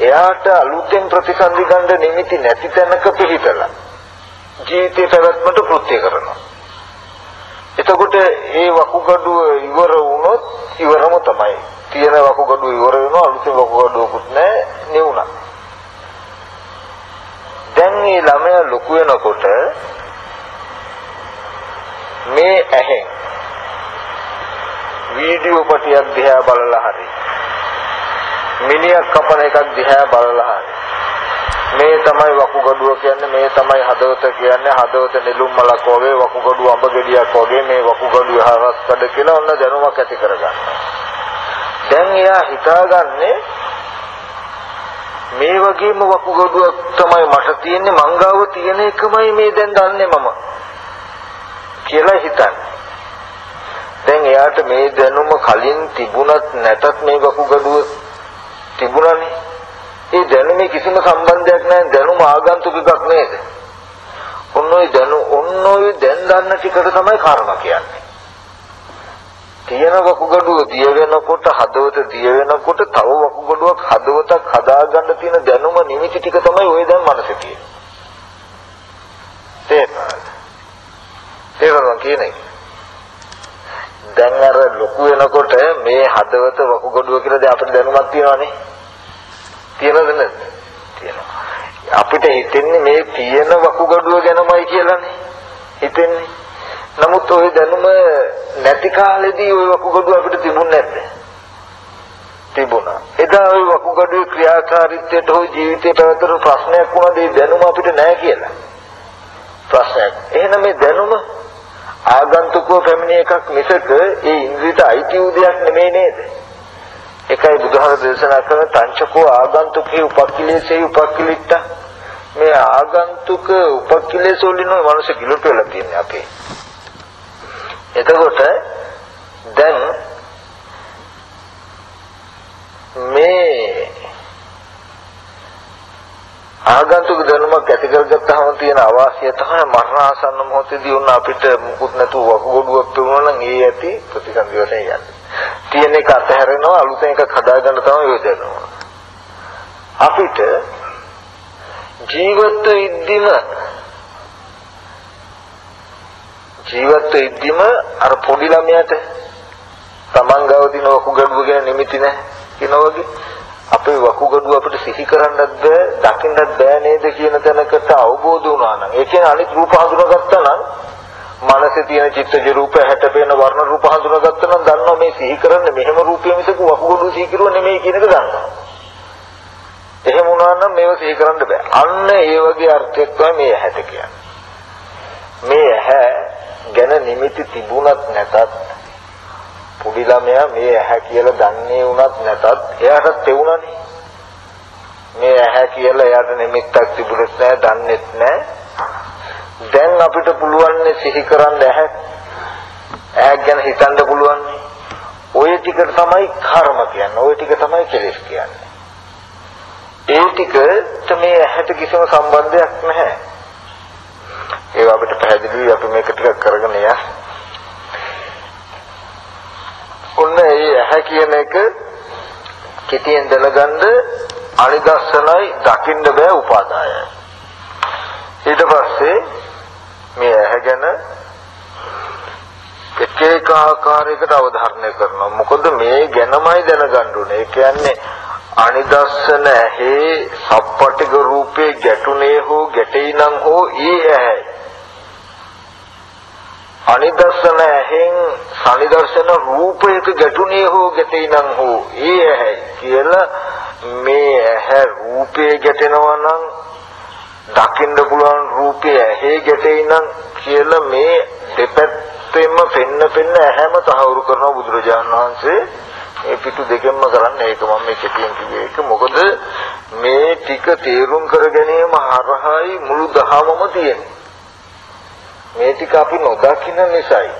[SPEAKER 1] එයාට අලුතෙන් ප්‍රතිසන්දි ගන්න නිමිති නැති තැනක පිහිටලා. ජීවිතේ පැවැත්මට කෘත්‍ය කරනවා. එතකොට ඒ වකුගඩුව ඉවර වුණොත් ඉවරම තමයි. තියෙන වකුගඩුව ඉවර වෙනවා අලුතෙන් වකුගඩුවකුත් නැහැ නෙවුණා. දැන් මේ ළමයා ලොකු වෙනකොට මේ ඇහෙන් වීඩියෝ පටියක් දිහා බලලා හරි මිනිහක් කපන එකක් දිහා බලලා මේ තමයි වකුගඩුව කියන්නේ මේ තමයි හදවත කියන්නේ හදවත නෙළුම් මලක් වගේ වකුගඩුව අඹ ගෙඩියක් වගේ මේ වකුගඩුව හරස් කඩ කියලා ඔන්න දැනුමක් ඇති කරගන්න. දැන් එයා හිතාගන්නේ මේ වගේම වකුගඩුවක් තමයි මට තියෙන්නේ මංගාව තියෙන එකමයි මේ දැන් දන්නේ මම කියලා හිතන්නේ. දැන් එයාට මේ දැනුම කලින් තිබුණත් නැතත් මේ වකුගඩුව තිබුණානේ. ඒ දැනුමේ කිසිම සම්බන්ධයක් නැහැ දැනුම ආගන්තුක එකක් නේද? ඔන්න ඔය දැනු ඔන්න ඔය දැන් දන්න ටිකට තමයි කර්ම කියන්නේ. තියෙන වකුගඩුව දිය වෙනකොට හදවත දිය වෙනකොට තව වකුගඩුවක් හදවතක් හදාගන්න තියෙන දැනුම නිමිති ටික තමයි ඔය දැන් මනසේ තියෙන්නේ. තේරෙනවද? තේරෙනවද කියන්නේ? දැන් අර ලොකු වෙනකොට මේ හදවත වකුගඩුව කියලා දැන් අපිට දැනුමක් තියෙනවානේ. තියෙනවද නැද්ද? තියෙනවා. අපිට හිතෙන්නේ මේ තියෙන වකුගඩුව ගැනමයි කියලානේ. හිතෙන්නේ. නමුත් ওই දැනුම නැති කාලෙදී ওই වකුගඩුව අපිට තිබුණේ නැද්ද? තිබුණා. එදා ওই වකුගඩුවේ ක්‍රියාකාරීත්වයට හෝ ජීවිතයට පැවතුණු ප්‍රශ්නයක් වුණාද ඒ දැනුම අපිට නැහැ කියලා. ප්‍රශ්නයක්. එහෙනම් මේ දැනුම ආගන්තුකව පැමිණි එකක් මිසක ඒ ඉන්ද්‍රියට අයිති වූ දෙයක් නෙමෙයි නේද? එකයි බුදුහාම දේශනා කරන තංචකෝ ආගන්තුකේ උපක්ඛිලේසේ උපක්ඛිලිට්ට මේ ආගන්තුක උපක්ඛිලේස වලින් මනුෂ්‍ය කිලුට වෙලා තියෙන්නේ අපේ. එතකොට දැන් මේ ආගන්තුක දැනුමක් ඇති කරගත්තාම තියෙන අවාසිය තමයි මරණාසන්න මොහොතේදී උන් අපිට මුකුත් නැතුව වකුගඩුවක් තුනන නම් ඒ ඇති ප්‍රතිසන්දි වශයෙන් යන්නේ. තියෙන එක අතහැරෙනවා අලුතෙන් එකක් හදාගන්න තමයි යොදනවා. අපිට ජීවත් වෙද්දිම ජීවත් වෙද්දිම අර පොඩි ළමයාට තමන් ගාව දින වකුගඩුව ගැන නිමිති නැහැ කියනවා වගේ අපේ වකුගඩුව අපිට සිහි කරන්නත් බෑ දකින්නත් බෑ නේද කියන තැනකට අවබෝධ වුණා නම් ඒ කියන්නේ අනිත් රූප හඳුනාගත්තා නම් මනසේ තියෙන චිත්තජ රූප හැට පේන වර්ණ රූප හඳුනාගත්තා නම් දන්නවා මේ සිහි කරන්නේ මෙහෙම රූපය මිසක වකුගඩුව සිහි කරුවා නෙමෙයි කියන එක දන්නවා එහෙම වුණා නම් මේව සිහි කරන්න බෑ අන්න ඒ වගේ අර්ථයක් තමයි මේ ඇහැට කියන්නේ මේ ඇහැ ගැන නිමිති තිබුණත් නැතත් පොඩි ළමයා මේ ඇහැ කියලා දන්නේ වුණත් නැතත් එයාට තෙවුණනේ. මේ ඇහැ කියලා එයාට නිමිත්තක් තිබුණෙත් නැහැ, දන්නෙත් නැහැ. දැන් අපිට පුළුවන් සිහි කරන්න ඇහැ. ඇහැ ගැන හිතන්න පුළුවන් ඔය ටික තමයි කර්ම කියන්නේ. ඔය ටික තමයි කෙලෙස් කියන්නේ. ඒ ටිකට මේ ඇහැට කිසිම සම්බන්ධයක් නැහැ. ඒවා අපිට පැහැදිලියි අපි මේක ටිකක් කරගෙන යන්න. ඔන්න ඒ ඇහැ කියන එක කෙටියෙන් දැනගන්න අනිදස්සනයි දකින්න බෑ උපාදායයි. ඊට පස්සේ මේ ඇහැ ගැන එක එක ආකාරයකට අවධාරණය කරනවා. මොකද මේ ගැනමයි දැනගන්න ඕනේ. ඒ කියන්නේ අනිදස්සන ඇහි සප්පටික රූපේ ගැටුනේ හෝ ගැටෙයි නම් හෝ ඊ ඇහැ අනිදර්ශන ඇහෙන් සනිදර්ශන රූපයක ගැටුනේ හෝ ගැටෙනම් හෝ ඒ ඇහැ කියලා මේ ඇහැ රූපේ ගැටෙනවා නම් දකින්න පුළුවන් රූපේ ඇහි ගැටෙනම් කියලා මේ දෙපැත්තෙම පෙන්න පෙන්න ඇහැම තහවුරු කරන බුදුරජාණන් වහන්සේ. මේ පිටු දෙකෙන්ම කරන්නේ ඒක මම මේ කෙටියෙන් කිව්වේ. ඒක මොකද? මේ ටික තේරුම් කර ගැනීම හරහායි මුළු දහමම තියෙන්නේ. මේ ටික අපි නොදකින නිසායි.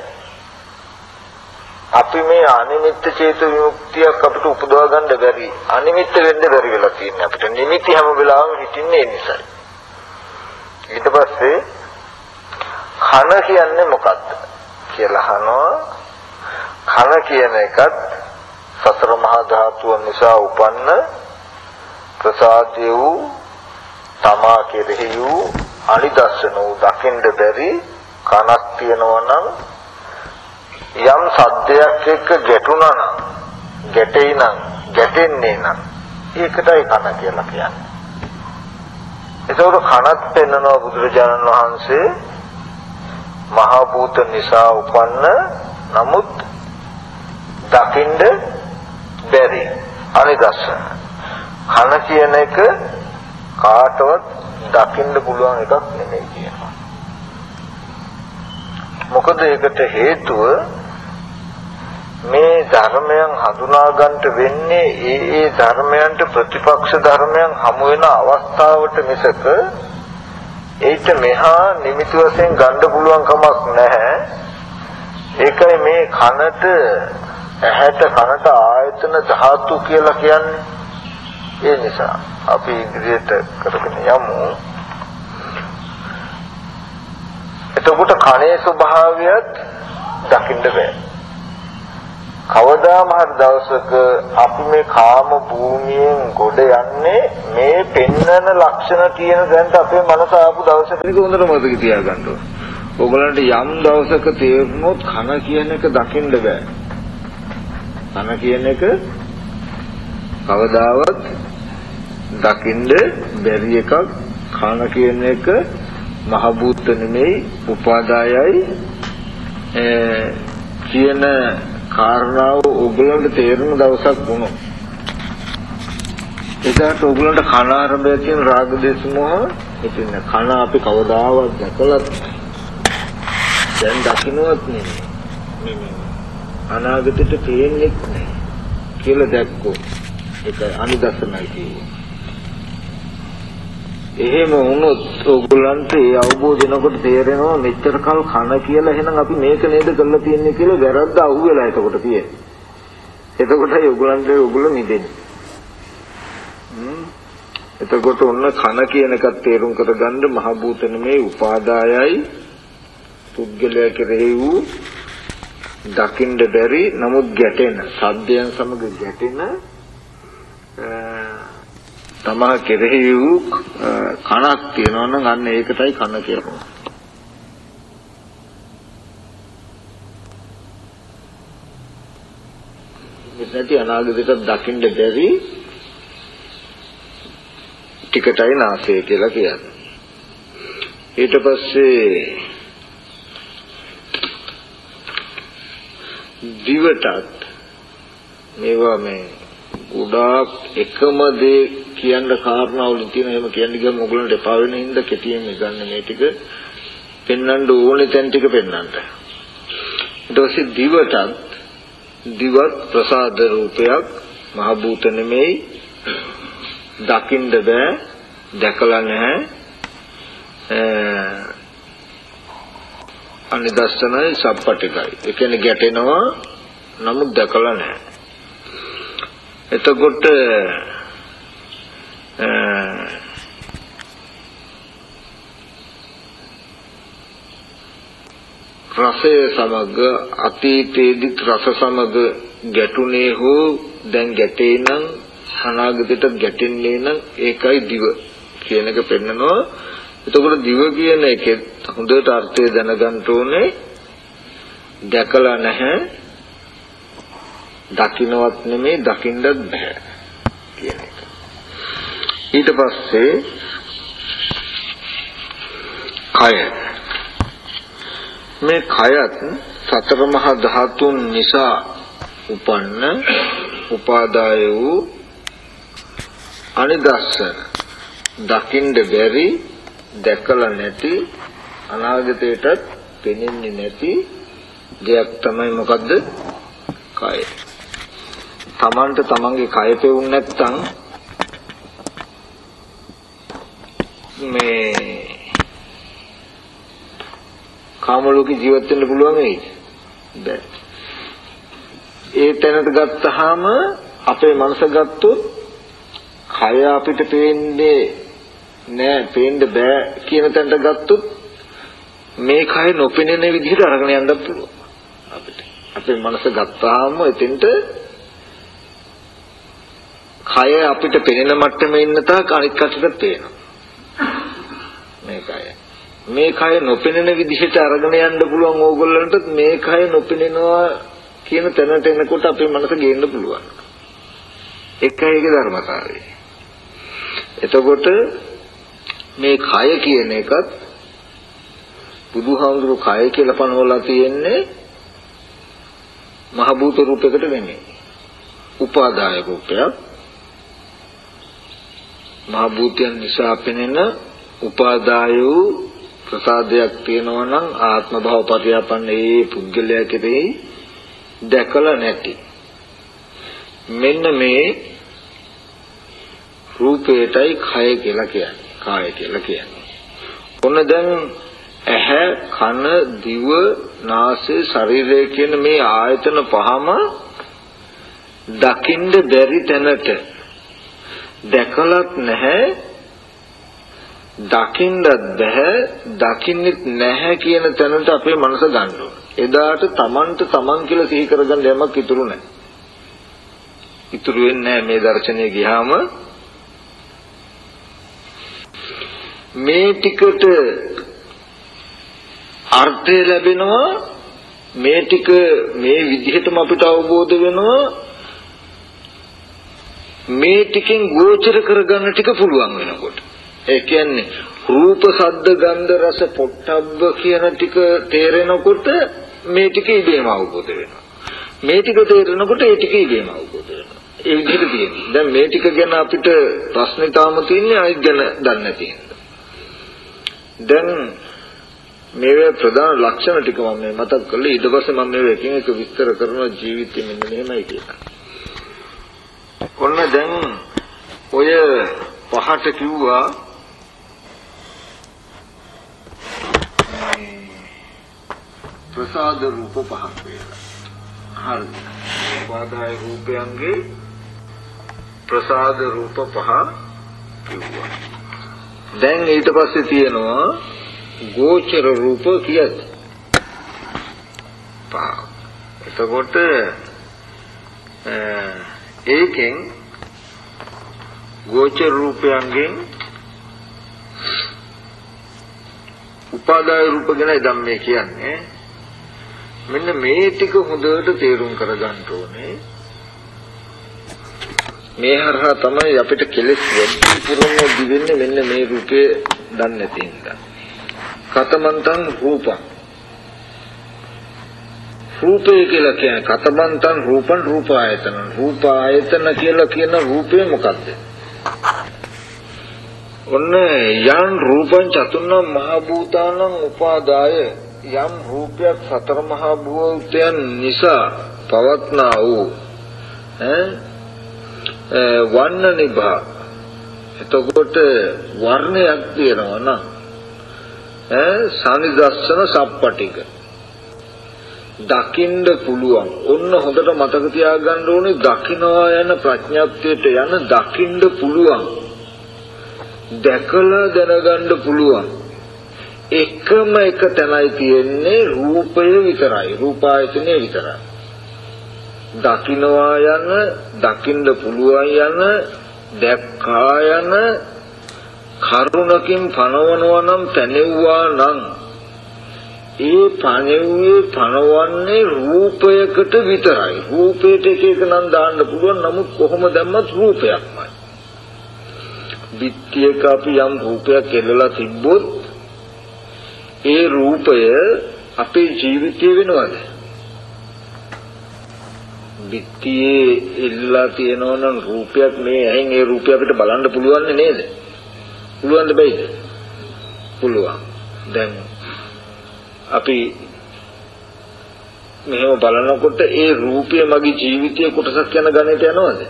[SPEAKER 1] අපි මේ අනිමිත්ත චේතු විමුක්තියක් අපිට උපදවා ගන්න බැරි. අනිමිත්ත වෙන්න බැරි වෙලා තියෙන්නේ. අපිට නිමිති හැම වෙලාවෙම හිටින්නේ ඒ නිසායි. ඊට පස්සේ කන කියන්නේ මොකක්ද කියලා අහනවා කන කියන එකත් සතර මහා ධාතුන් නිසා උපන්න ප්‍රසාදය වූ තමා කෙරෙහි වූ අනිදස්සන වූ දකින්න බැරි කනක් තියෙනවා නම් යම් සද්දයක් එක්ක ගැටුණා නම් ගැටෙයි නම් ගැටෙන්නේ නම් ඒකටයි කන කියලා කියන්නේ. ඒකෝර කනත් පෙන්වනවා බුදුරජාණන් වහන්සේ මහ භූත නිසා උපන්න නමුත් දකින්ද බැරි අනිදස්සන. කන කියන එක කාටවත් දකින්න පුළුවන් එකක් නෙමෙයි කියනවා. මොකද ඒකට හේතුව මේ ධර්මයන් හඳුනා ගන්නට වෙන්නේ ඒ ඒ ධර්මයන්ට ප්‍රතිපක්ෂ ධර්මයන් හමු වෙන අවස්ථාවට මිසක ඒට මෙහා නිමිති වශයෙන් ගන්න පුළුවන් කමක් නැහැ. ඒකයි මේ කනට ඇහැට කනට ආයතන ධාතු කියලා කියන්නේ. ඒ නිසා අපි ඉදිරියට කරගෙන යමු. එතකොට කණේ ස්වභාවයත් දකින්න බෑ. කවදාම හරි දවසක අපි මේ කාම භූමියෙන් ගොඩ යන්නේ මේ පෙන්නන ලක්ෂණ කියන දැනට අපේ මනස ආපු දවසක ඒක හොඳට මතක තියාගන්න ඕන. ඕගලන්ට යම් දවසක තේරුනොත් කන කියන එක දකින්න බෑ. කන කියන එක කවදාවත් දකින්න බැරි එකක් කන කියන එක මහ භූත නෙමෙයි උපාදායයි කියන කාරණාව ඔයගලන්ට තේරෙන දවසක් වුණොත්. එදාට ඔයගලන්ට කන ආරම්භය කියන රාග දේශ මොහ ඉතින් කන අපි කවදාවත් දැකලත් දැන් දකින්නවත් නෙමෙයි. අනාගතයට පේන්නේ නැහැ කියලා දැක්කෝ ඒක අනිදර්ශනයි කියන්නේ එහෙම වුණොත් ඕගොල්ලන්ට ඒ අවබෝධ වෙනකොට තේරෙනවා මෙච්චර කල් කන කියලා එහෙනම් අපි මේක නේද කරලා තියන්නේ කියලා වැරද්ද අහුවෙලා එතකොට තියෙන්නේ. එතකොටයි ඕගොල්ලන්ට ඕගොල්ලෝ මිදෙන්නේ. එතකොට ඔන්න කන කියන එකත් තේරුම් කරගන්න මහ භූත නෙමේ උපාදායයි පුද්ගලයා කෙරෙහි වූ දකින්න බැරි නමුත් ගැටෙන සද්දයන් සමග ගැටෙන තමා කෙරෙහි වූ කනක් තියෙනවා නම් අන්න ඒකටයි කන කියන්නේ. නැති අනාගතයට දකින්න බැරි ටිකටයි නාසය කියලා කියන්නේ. ඊට පස්සේ දිවටත් මේවා මේ ගොඩාක් එකම දේ කියන්න කාරණාවලින් තියෙන එහෙම කියන්න ගියම ඔයගලන්ට එපා වෙන හින්දා කෙටියෙන් ගන්න මේ ටික පෙන්වන්න ඕනේ තැන් ටික පෙන්වන්න. ඊට පස්සේ දිවටත් දිවත් ප්‍රසාද රූපයක් මහ භූත නෙමෙයි දකින්න බෑ දැකලා නැහැ. අනිදස්සනයි සප්පටිකයි. ඒ කියන්නේ ගැටෙනවා නමුත් දැකලා නැහැ. එතකොට රසය සමග අතීතයේදී රස සමග ගැටුනේ හෝ දැන් ගැටේ නම් අනාගතයට ගැටෙන්නේ නම් ඒකයි දිව කියන එක පෙන්නනවා. එතකොට දිව කියන එකේ හොඳට අර්ථය දැනගන්න ඕනේ. දැකලා නැහැ. දකින්නවත් නෙමෙයි දකින්නත් බෑ කියන එක. ඊට පස්සේ කය. මේ කයත් සතර මහා ධාතුන් නිසා උපන්න උපාදාය වූ අනිදස්සන. දකින්න බැරි දැකලා නැති අනාගතයටත් පෙනෙන්නේ නැති දෙයක් තමයි මොකද්ද? කය. Tamanට තමන්ගේ කය පෙවුන් නැත්තම් මේ කාම ලෝකේ ජීවත් වෙන්න පුළුවන් වෙයිද? බැහැ. ඒ තැනට ගත්තාම අපේ මනස ගත්තොත් කය අපිට පේන්නේ නෑ පේන්න බෑ කියන තැනට ගත්තොත් මේ කය නොපෙනෙන විදිහට අරගෙන යන්නත් පුළුවන් අපිට. අපේ මනස ගත්තාම එතෙන්ට කය අපිට පෙනෙන මට්ටමේ ඉන්න තාක් අනිත් කටට පේනවා. මේ කය. මේ කය නොපෙනෙන විදිහට අරගෙන යන්න පුළුවන් ඕගොල්ලන්ට මේ කය නොපෙනෙනවා කියන තැනට එනකොට අපේ මනස ගේන්න පුළුවන්. එකයි ඒකේ ධර්මතාවය. එතකොට මේ කය කියන එකත් බුදුහාමුදුරු කය කියලා පනවලා තියෙන්නේ මහ භූත රූපයකට නෙමෙයි. උපාදාය රූපයක්. මහ භූතයන් නිසා පෙනෙන උපාදාය වූ ප්‍රසාදයක් තියෙනවා නම් ආත්ම භව පරියාපන්න ඒ පුද්ගලයා කෙරෙහි දැකලා නැති. මෙන්න මේ රූපේටයි කය කියලා කියන්නේ. කාය කියලා කියන්නේ. ඔන්න දැන් ඇහැ කන දිව නාසය ශරීරය කියන මේ ආයතන පහම දකින්න බැරි තැනට දැකලත් නැහැ දකින්නත් බෑ දකින්නෙත් නැහැ කියන තැනට අපේ මනස ගන්න එදාට තමන්ට තමන් කියලා සිහි කරගන්න යමක් ඉතුරු නැහැ. ඉතුරු වෙන්නේ මේ දර්ශනය ගියාම. මේ ටිකට අර්ථය ලැබෙනවා. මේ ටික මේ විදිහටම අපිට අවබෝධ වෙනවා. මේ ටිකෙන් ගෝචර කරගන්න ටික පුළුවන් වෙනකොට. ඒ කියන්නේ රූප ශබ්ද ගන්ධ රස පොට්ටබ්බ කියන ටික තේරෙනකොට මේ ටික ඉබේම අවබෝධ වෙනවා. මේ ටික තේරෙනකොට ඒ ටික ඉබේම අවබෝධ වෙනවා. ඒ විදිහට තියෙනවා. දැන් මේ ටික ගැන අපිට ප්‍රශ්නේ තාම තියෙන්නේ අනිත් ගැන දන්නේ නැති දැන් මේවේ ප්‍රධාන ලක්ෂණ ටික මම මේ මතක් කළේ ඊට පස්සේ මම මේව එකින් එක විස්තර කරනවා ජීවිතේ මෙන්න මෙහෙමයි කියලා. ඔන්න දැන් ඔය පහට කිව්වා ප්‍රසාද රූප පහක් කියලා. හරිද? උපාදාය රූපයන්ගේ ප්‍රසාද රූප පහ කිව්වා. දැන් ඊට පස්සේ තියෙනවා ගෝචර රූප කියද? පා. එතකොට ඒකෙන් ගෝචර රූපයන්ගෙන් උපාදාය රූප ගැන දැන් මේ කියන්නේ. මෙන්න මේ ටික හොඳට තේරුම් කරගන්න ඕනේ. මේ හරහා තමයි අපිට කෙලෙස් වැඩිපුරම දිවෙන්නේ මෙන්න මේ රූපේ දන්නේ නැති හින්දා. කතමන්තං රූපං. රූපය කියලා කියන්නේ කතමන්තං රූපං රූපායතන. රූපායතන කියලා කියන රූපේ මොකද්ද? ඔන්න යන් රූපං චතුර්ණ මහ භූතානං උපාදාය. යම් රූපයක් සතර මහා භූතයන් නිසා පවත්නා වූ ඈ වන්න නිභා. එතකොට වර්ණයක් තියෙනවා නම් ඈ සනිදස්සන සප්පටික. දකින්න පුළුවන්. ඔන්න හොඳට මතක තියාගන්න ඕනේ දකින්නවා යන ප්‍රඥාප්තියට යන දකින්න පුළුවන්. දැකලා දැනගන්න පුළුවන්. එකම එක තැනයි තියෙන්නේ රූපය විතරයි රූපායතනය විතරයි. දකින්නවා යන දකින්න පුළුවන් යන දැක්කා යන කරුණකින් පනවනවා නම් පැනෙව්වා නම් ඒ පණෙව්වේ පණවන්නේ රූපයකට විතරයි. රූපයට එක එක නම් දාන්න පුළුවන් නමුත් කොහොම දැම්මත් රූපයක්මයි. බිත්තියක අපි යම් රූපයක් එල්ලලා තිබ්බොත් ඒ රූපය අපේ ජීවිතය වෙනවද? බිත්තියේ එල්ලලා තියෙනවා නම් රූපයක් මේ ඇහෙන් ඒ රූපය අපිට බලන්න පුළුවන් නේද? පුළුවන්ද බැයිද? පුළුවන්. දැන් අපි මෙහෙම බලනකොට ඒ රූපය මගේ ජීවිතයේ කොටසක් යන ගණයට යනවද?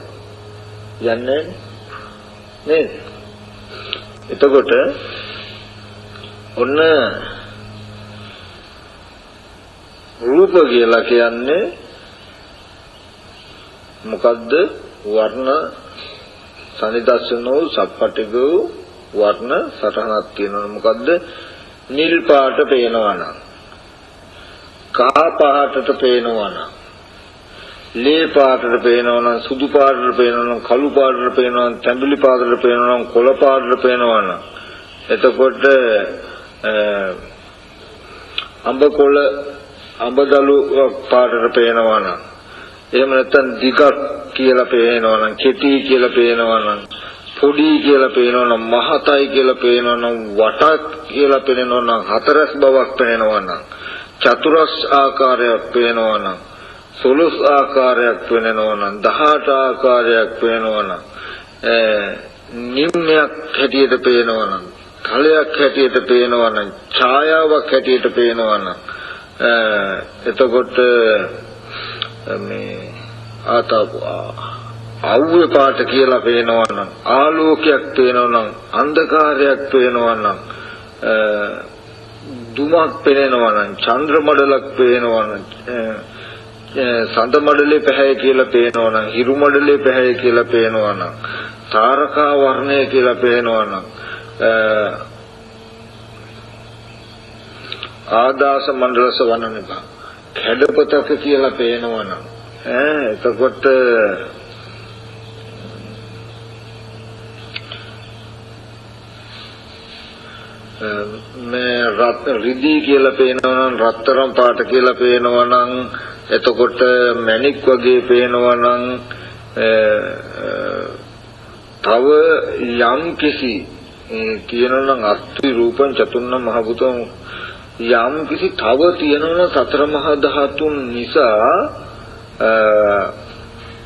[SPEAKER 1] යන්නේ නේද? එතකොට ඔන්න රූප කියලා කියන්නේ මොකද්ද? වර්ණ සනිදස්සනෝ සප්පටිගෝ වර්ණ සටහනක් තියෙනවා මොකද්ද? නිල් පාට පේනවා නම් කහ පාටට පේනවා නම් ලේ පාටට පේනවා නම් සුදු පාටට පේනවා නම් කළු පාටට පේනවා නම් තැඹිලි පාටට පේනවා නම් කොළ පාටට පේනවා නම් එතකොට අඹ කොළ අඹදලු පාටට පේනවා නම් එහෙම නැත්නම් දිගක් කියලා පේනවා නම් කෙටි කියලා පේනවා නම් පොඩි කියලා පේනවා නම් මහතයි කියලා පේනවා නම් වටක් කියලා පේනවා නම් හතරස් බවක් පේනවා නම් චතුරස් ආකාරයක් පේනවා නම් සොළොස් ආකාරයක් පේනවා නම් 18 ආකාරයක් පේනවා නම් නිම්නයක් හැටියට පේනවා නම් කලයක් හැටියට පේනවා නම් ඡායාවක් හැටියට පේනවා නම් එතකොට මේ ආතප අවුවේ පාට කියලා පේනවා නම් ආලෝකයක් පේනවා නම් අන්ධකාරයක් පේනවා නම් දුමක් පේනවා නම් චන්ද්‍ර මඩලක් පේනවා නම් සඳ මඩලේ පැහැය කියලා පේනවා නම් හිරු මඩලේ පැහැය කියලා පේනවා නම් තාරකා වර්ණය කියලා පේනවා නම් ආදාස මණ්ඩලස වනනිකා කැඩපතක කියලා පේනවා නම් ඈ එතකොට මේ රත් රිදී කියලා පේනවා නම් රත්තරන් පාට කියලා පේනවා නම් එතකොට මණික් වගේ පේනවා නම් තව යම් කිසි කියනනම් අස්ති රූපං චතුන්න මහ භූතං යම් කිසි තව තියෙනවනම් සතර මහා ධාතුන් නිසා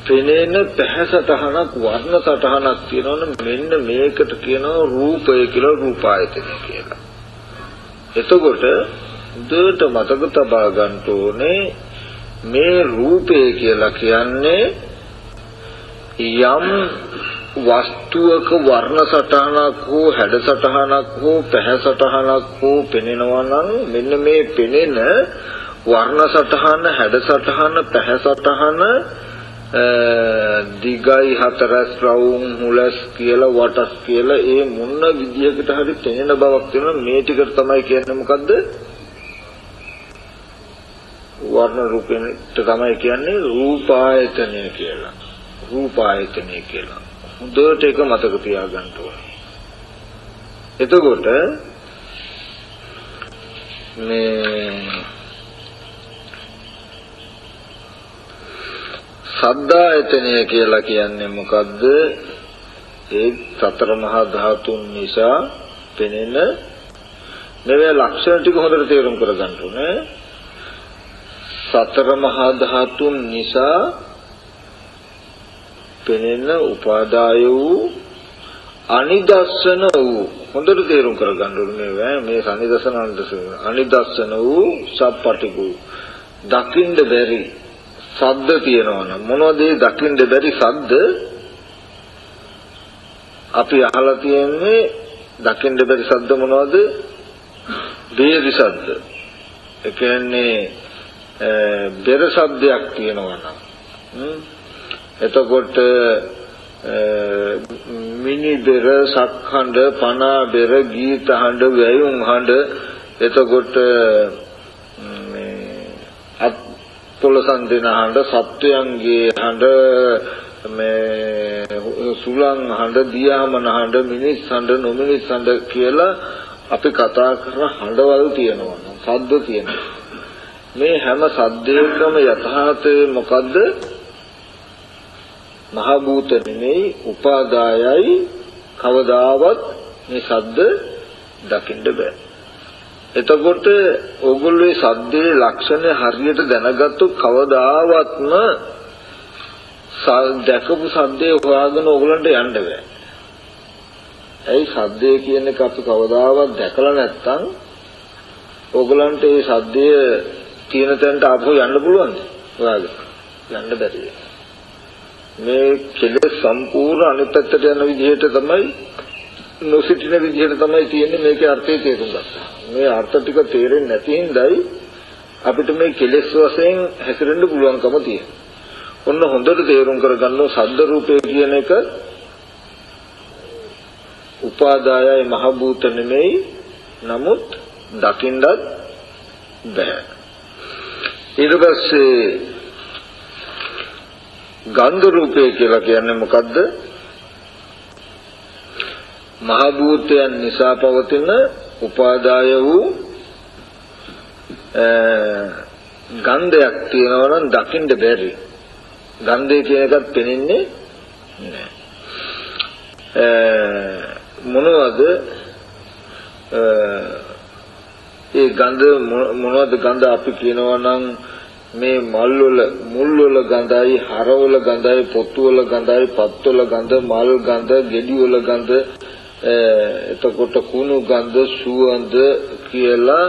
[SPEAKER 1] පෙනෙන පැහැසටහනක් වර්ණ සටහනක් තියෙනවනම් මෙන්න මේකට කියනවා රූපය කියලා රූපායතනය කියලා. එතකොට දුවට මතක තබා ගන්න ඕනේ මේ රූපය කියලා කියන්නේ යම් වස්තුවක වර්ණ සටහනක් හෝ හැඩ සටහනක් හෝ පැහැ සටහනක් හෝ පෙනෙනවා නම් මෙන්න මේ පෙනෙන වර්ණ සටහන හැඩ සටහන පැහැ සටහන දිගයි හතරස් රවුම් මුලස් කියලා වටස් කියලා ඒ මොන විදියකට හරි තේන බවක් තියෙනවා. මේ ටිකට තමයි කියන්නේ මොකද්ද? වර්ණ රූපෙන්ට තමයි කියන්නේ රූපායතනය කියලා රූපායතනය කියලා හොඳට ඒක මතක තියාගන්න ඕනේ එතකොට මේ සද්දායතනය කියලා කියන්නේ මොකද්ද? ඒ සතර මහා ධාතුන් නිසා පෙනෙන මෙවේ ලක්ෂණ ටික හොඳට තේරුම් කරගන්න ඕනේ. සතර මහා ධාතුන් නිසා පෙනෙන උපාදාය වූ අනිදස්සන වූ හොඳට තේරුම් කරගන්න ඕනේ මේ මේ සනිදසන අනිදස්සන. වූ සප්පටිකු. දකින්න බැරි සද්ද තියෙනවනම් මොනවද ඒ දකින්න බැරි සද්ද? අපි අහලා තියෙන්නේ දකින්න බැරි සද්ද මොනවද? බේරි සද්ද. ඒ කියන්නේ බෙර සද්දයක් තියෙනවනම් එතකොට මිනි බෙර සක්හඬ පනා බෙර ගීත හඬ වැයුම් හඬ. එතකොට පොළසන් දෙන හඬ සත්වයන්ගේ හඬ මේ සුලං හඬ දියාමන හඬ මිනිස් හඬ නොමිනිස් හඬ කියලා අපි කතා කරන හඬවල් තියෙනවා. සද්ද තියෙනවා. මේ හැම සද්දයකම යථාර්ථය මොකද්ද? මහ භූත නෙමෙයි උපාදායයි. කවදාවත් මේ සද්ද දකින්න බෑ. එතකොට ඕගොල්ලෝ මේ සද්දේ ලක්ෂණ හරියට දැනගත්තොත් කවදාවත්ම දැකපු සද්දේ හොයාගෙන ඕගොල්ලන්ට යන්න බෑ. ඇයි සද්දේ කියන එක අපි කවදාවත් දැකලා නැත්නම් ඕගොල්ලන්ට මේ සද්දය තියෙන තැනට ආපහු යන්න පුළුවන්ද? හොයාගෙන යන්න බැරි. මේ කෙලෙස් සම්පූර්ණ අනිත් පැත්තට යන විදිහට තමයි නොසිටින විදිහට තමයි තියෙන්නේ මේකේ අර්ථය තේරුම් ගත්තා. මේ අර්ථ ටික තේරෙන්නේ නැති හින්දායි අපිට මේ කෙලෙස් වශයෙන් හැසිරෙන්න පුළුවන්කම තියෙනවා. ඔන්න හොඳට තේරුම් කරගන්න සද්ද රූපය කියන එක උපාදායයි මහ භූත නෙමෙයි නමුත් දකින්නත් බෑ. ඊට පස්සේ ගන්ධ රූපය කියලා කියන්නේ මොකද්ද? මහ භූතයන් නිසා පවතින උපාදාය වූ ගන්ධයක් තියෙනවා නම් දකින්න බැරි. ගන්ධය කියන එකත් පෙනෙන්නේ නැහැ. මොනවද ඒ ගඳ මොනවද ගඳ අපි කියනවා නම් මේ මල් වල මුල් වල ගඳයි හර වල ගඳයි පොත්තු වල ගඳයි පත් වල ගඳ මල් ගඳ ගෙඩි වල ගඳ එතකොට කුණු ගන්ධ සුවඳ කියලා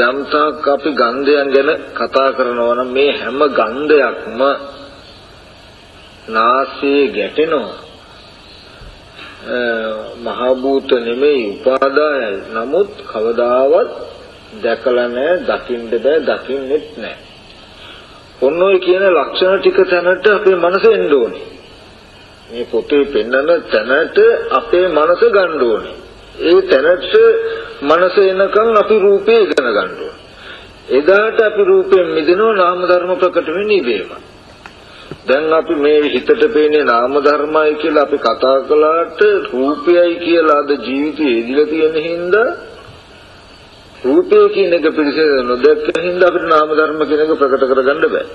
[SPEAKER 1] යම්තාක් අපි ගන්ධයන් ගැන කතා කරනවා නම් මේ හැම ගන්ධයක්ම නාසයේ ගැටෙනවා. මහ භූත නෙමෙයි උපාදායයි. නමුත් කවදාවත් දැකලා නැහැ දකින්න බෑ දකින්නෙත් නැහැ ඔන්න ඔය කියන ලක්ෂණ ටික තැනට අපේ මනස එන්න ඕනේ මේ පොතේ පෙන්වන තැනට අපේ මනස ගන්න ඕනේ. ඒ තැනට මනස එනකන් අපි රූපේ ඉගෙන ගන්න ඕනේ. එදාට අපි රූපයෙන් මිදෙනවා නාම ධර්ම ප්‍රකට වෙන්නේ ඉබේම. දැන් අපි මේ හිතට පේන්නේ නාම ධර්මයි කියලා අපි කතා කළාට රූපයයි කියලා අද ජීවිතේ ඉදිලා තියෙන හින්දා රූපය කියන එක පිළිසෙ නොදැක්ක හින්දා අපිට නාම ධර්ම කියන එක ප්‍රකට කරගන්න බෑ.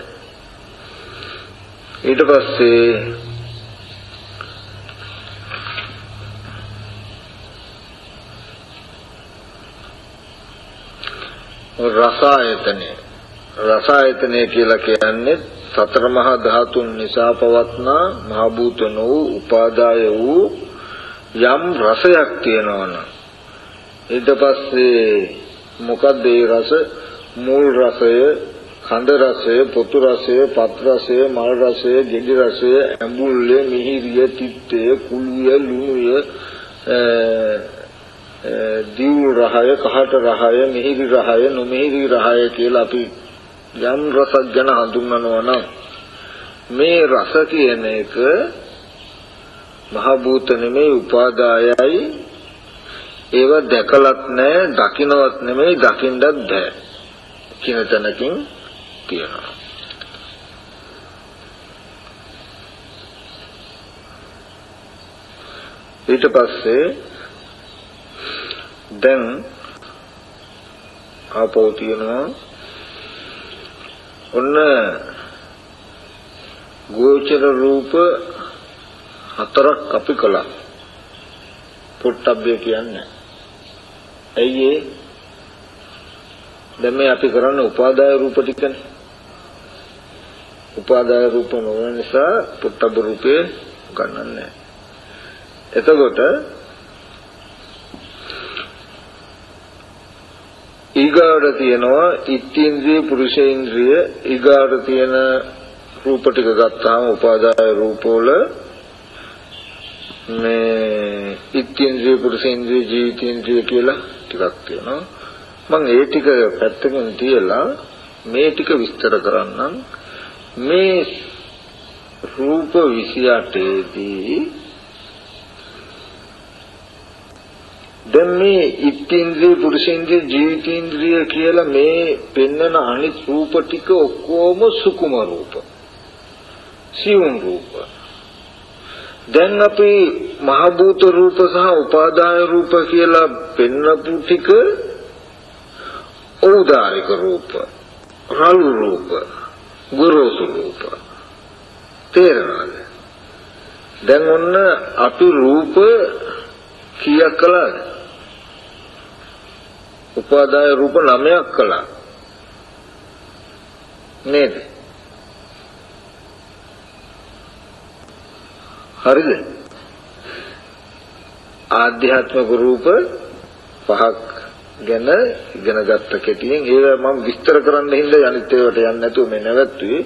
[SPEAKER 1] ඊට පස්සේ රසායතනෙ රසායතනය කියලා කියන්නේ සතර මහා ධාතුන් නිසා පවත්නා මහ භූතන වූ උපාදාය වූ යම් රසයක් තියෙනවනම් ඊට පස්සේ මොකද ඒ රස? මුල් රසය කඳ රසය පොතු රසය පත් රසය මල් රසය ගෙඩි රසය ඇඹුල්ලේ මිහිරිය තිත්තය කුළුය ලුණුය දිව් රහය, කහට රහය, මිහිරි රහය, නොමිහිරි රහය කියලා අපි යම් රසක් ගැන හඳුන්වනවා නම් මේ රස කියන එක මහ භූත නෙමෙයි උපාදායයි. ඒව දැකලත් නැහැ දකින්නවත් නෙමෙයි දකින්නත් බෑ. කියන තැනකින් කියනවා ඊට පස්සේ දැන් ආපෝ තියෙනවා ඔන්න ගෝචර රූප හතරක් අපි කළා. පොට්ටබ්බය කියන්නේ. ඇයි ඒ? දැන් මේ අපි කරන්නේ උපාදාය රූප ටිකනේ. උපාදාය රූප නොවන නිසා පොට්ටබ්බ රූපේ ගන්නන්නේ එතකොට ඊගාට තියෙනවා ඉත්ත්‍ේන්ද්‍රිය පුරුෂේන්ද්‍රිය. ඊගාට තියෙන රූප ටික ගත්තාම උපාදාය රූපවල මේ ඉත්ත්‍ේන්ද්‍රිය පුරුෂේන්ද්‍රිය ජීවිතේන්ද්‍රිය කියලා ටිකක් තියෙනවා මම ඒ ටික පැත්තකින් තියලා මේ ටික විස්තර කරන්නම් මේ රූප 28 දී දැන් මේ ඉත්ත්‍ේන්ද්‍රිය පුරුෂේන්ද්‍රිය ජීවිතේන්ද්‍රිය කියලා මේ පෙන්වන අනිත් රූප ටික ඔක්කොම සුකුම රූප. සියුම් රූප. දැන් අපි මහ භූත රූප සහ උපාදාය රූප කියලා පෙන්වපු ටික ඖදාරික රූප. රළු රූප. ගුරුසු රූප. තේරෙනවද? දැන් ඔන්න අපි රූප කීයක් කළාද? උපාදාය රූප 9ක් කළා. නේද? හරිද? ආධ්‍යාත්මික රූප පහක් ගැන ඉගෙන ගත්ත කෙටියෙන් ඒවා මම විස්තර කරන්න හින්දා අනිත් ඒවාට යන්නේ නැතුව මේ නැවැත්තුවේ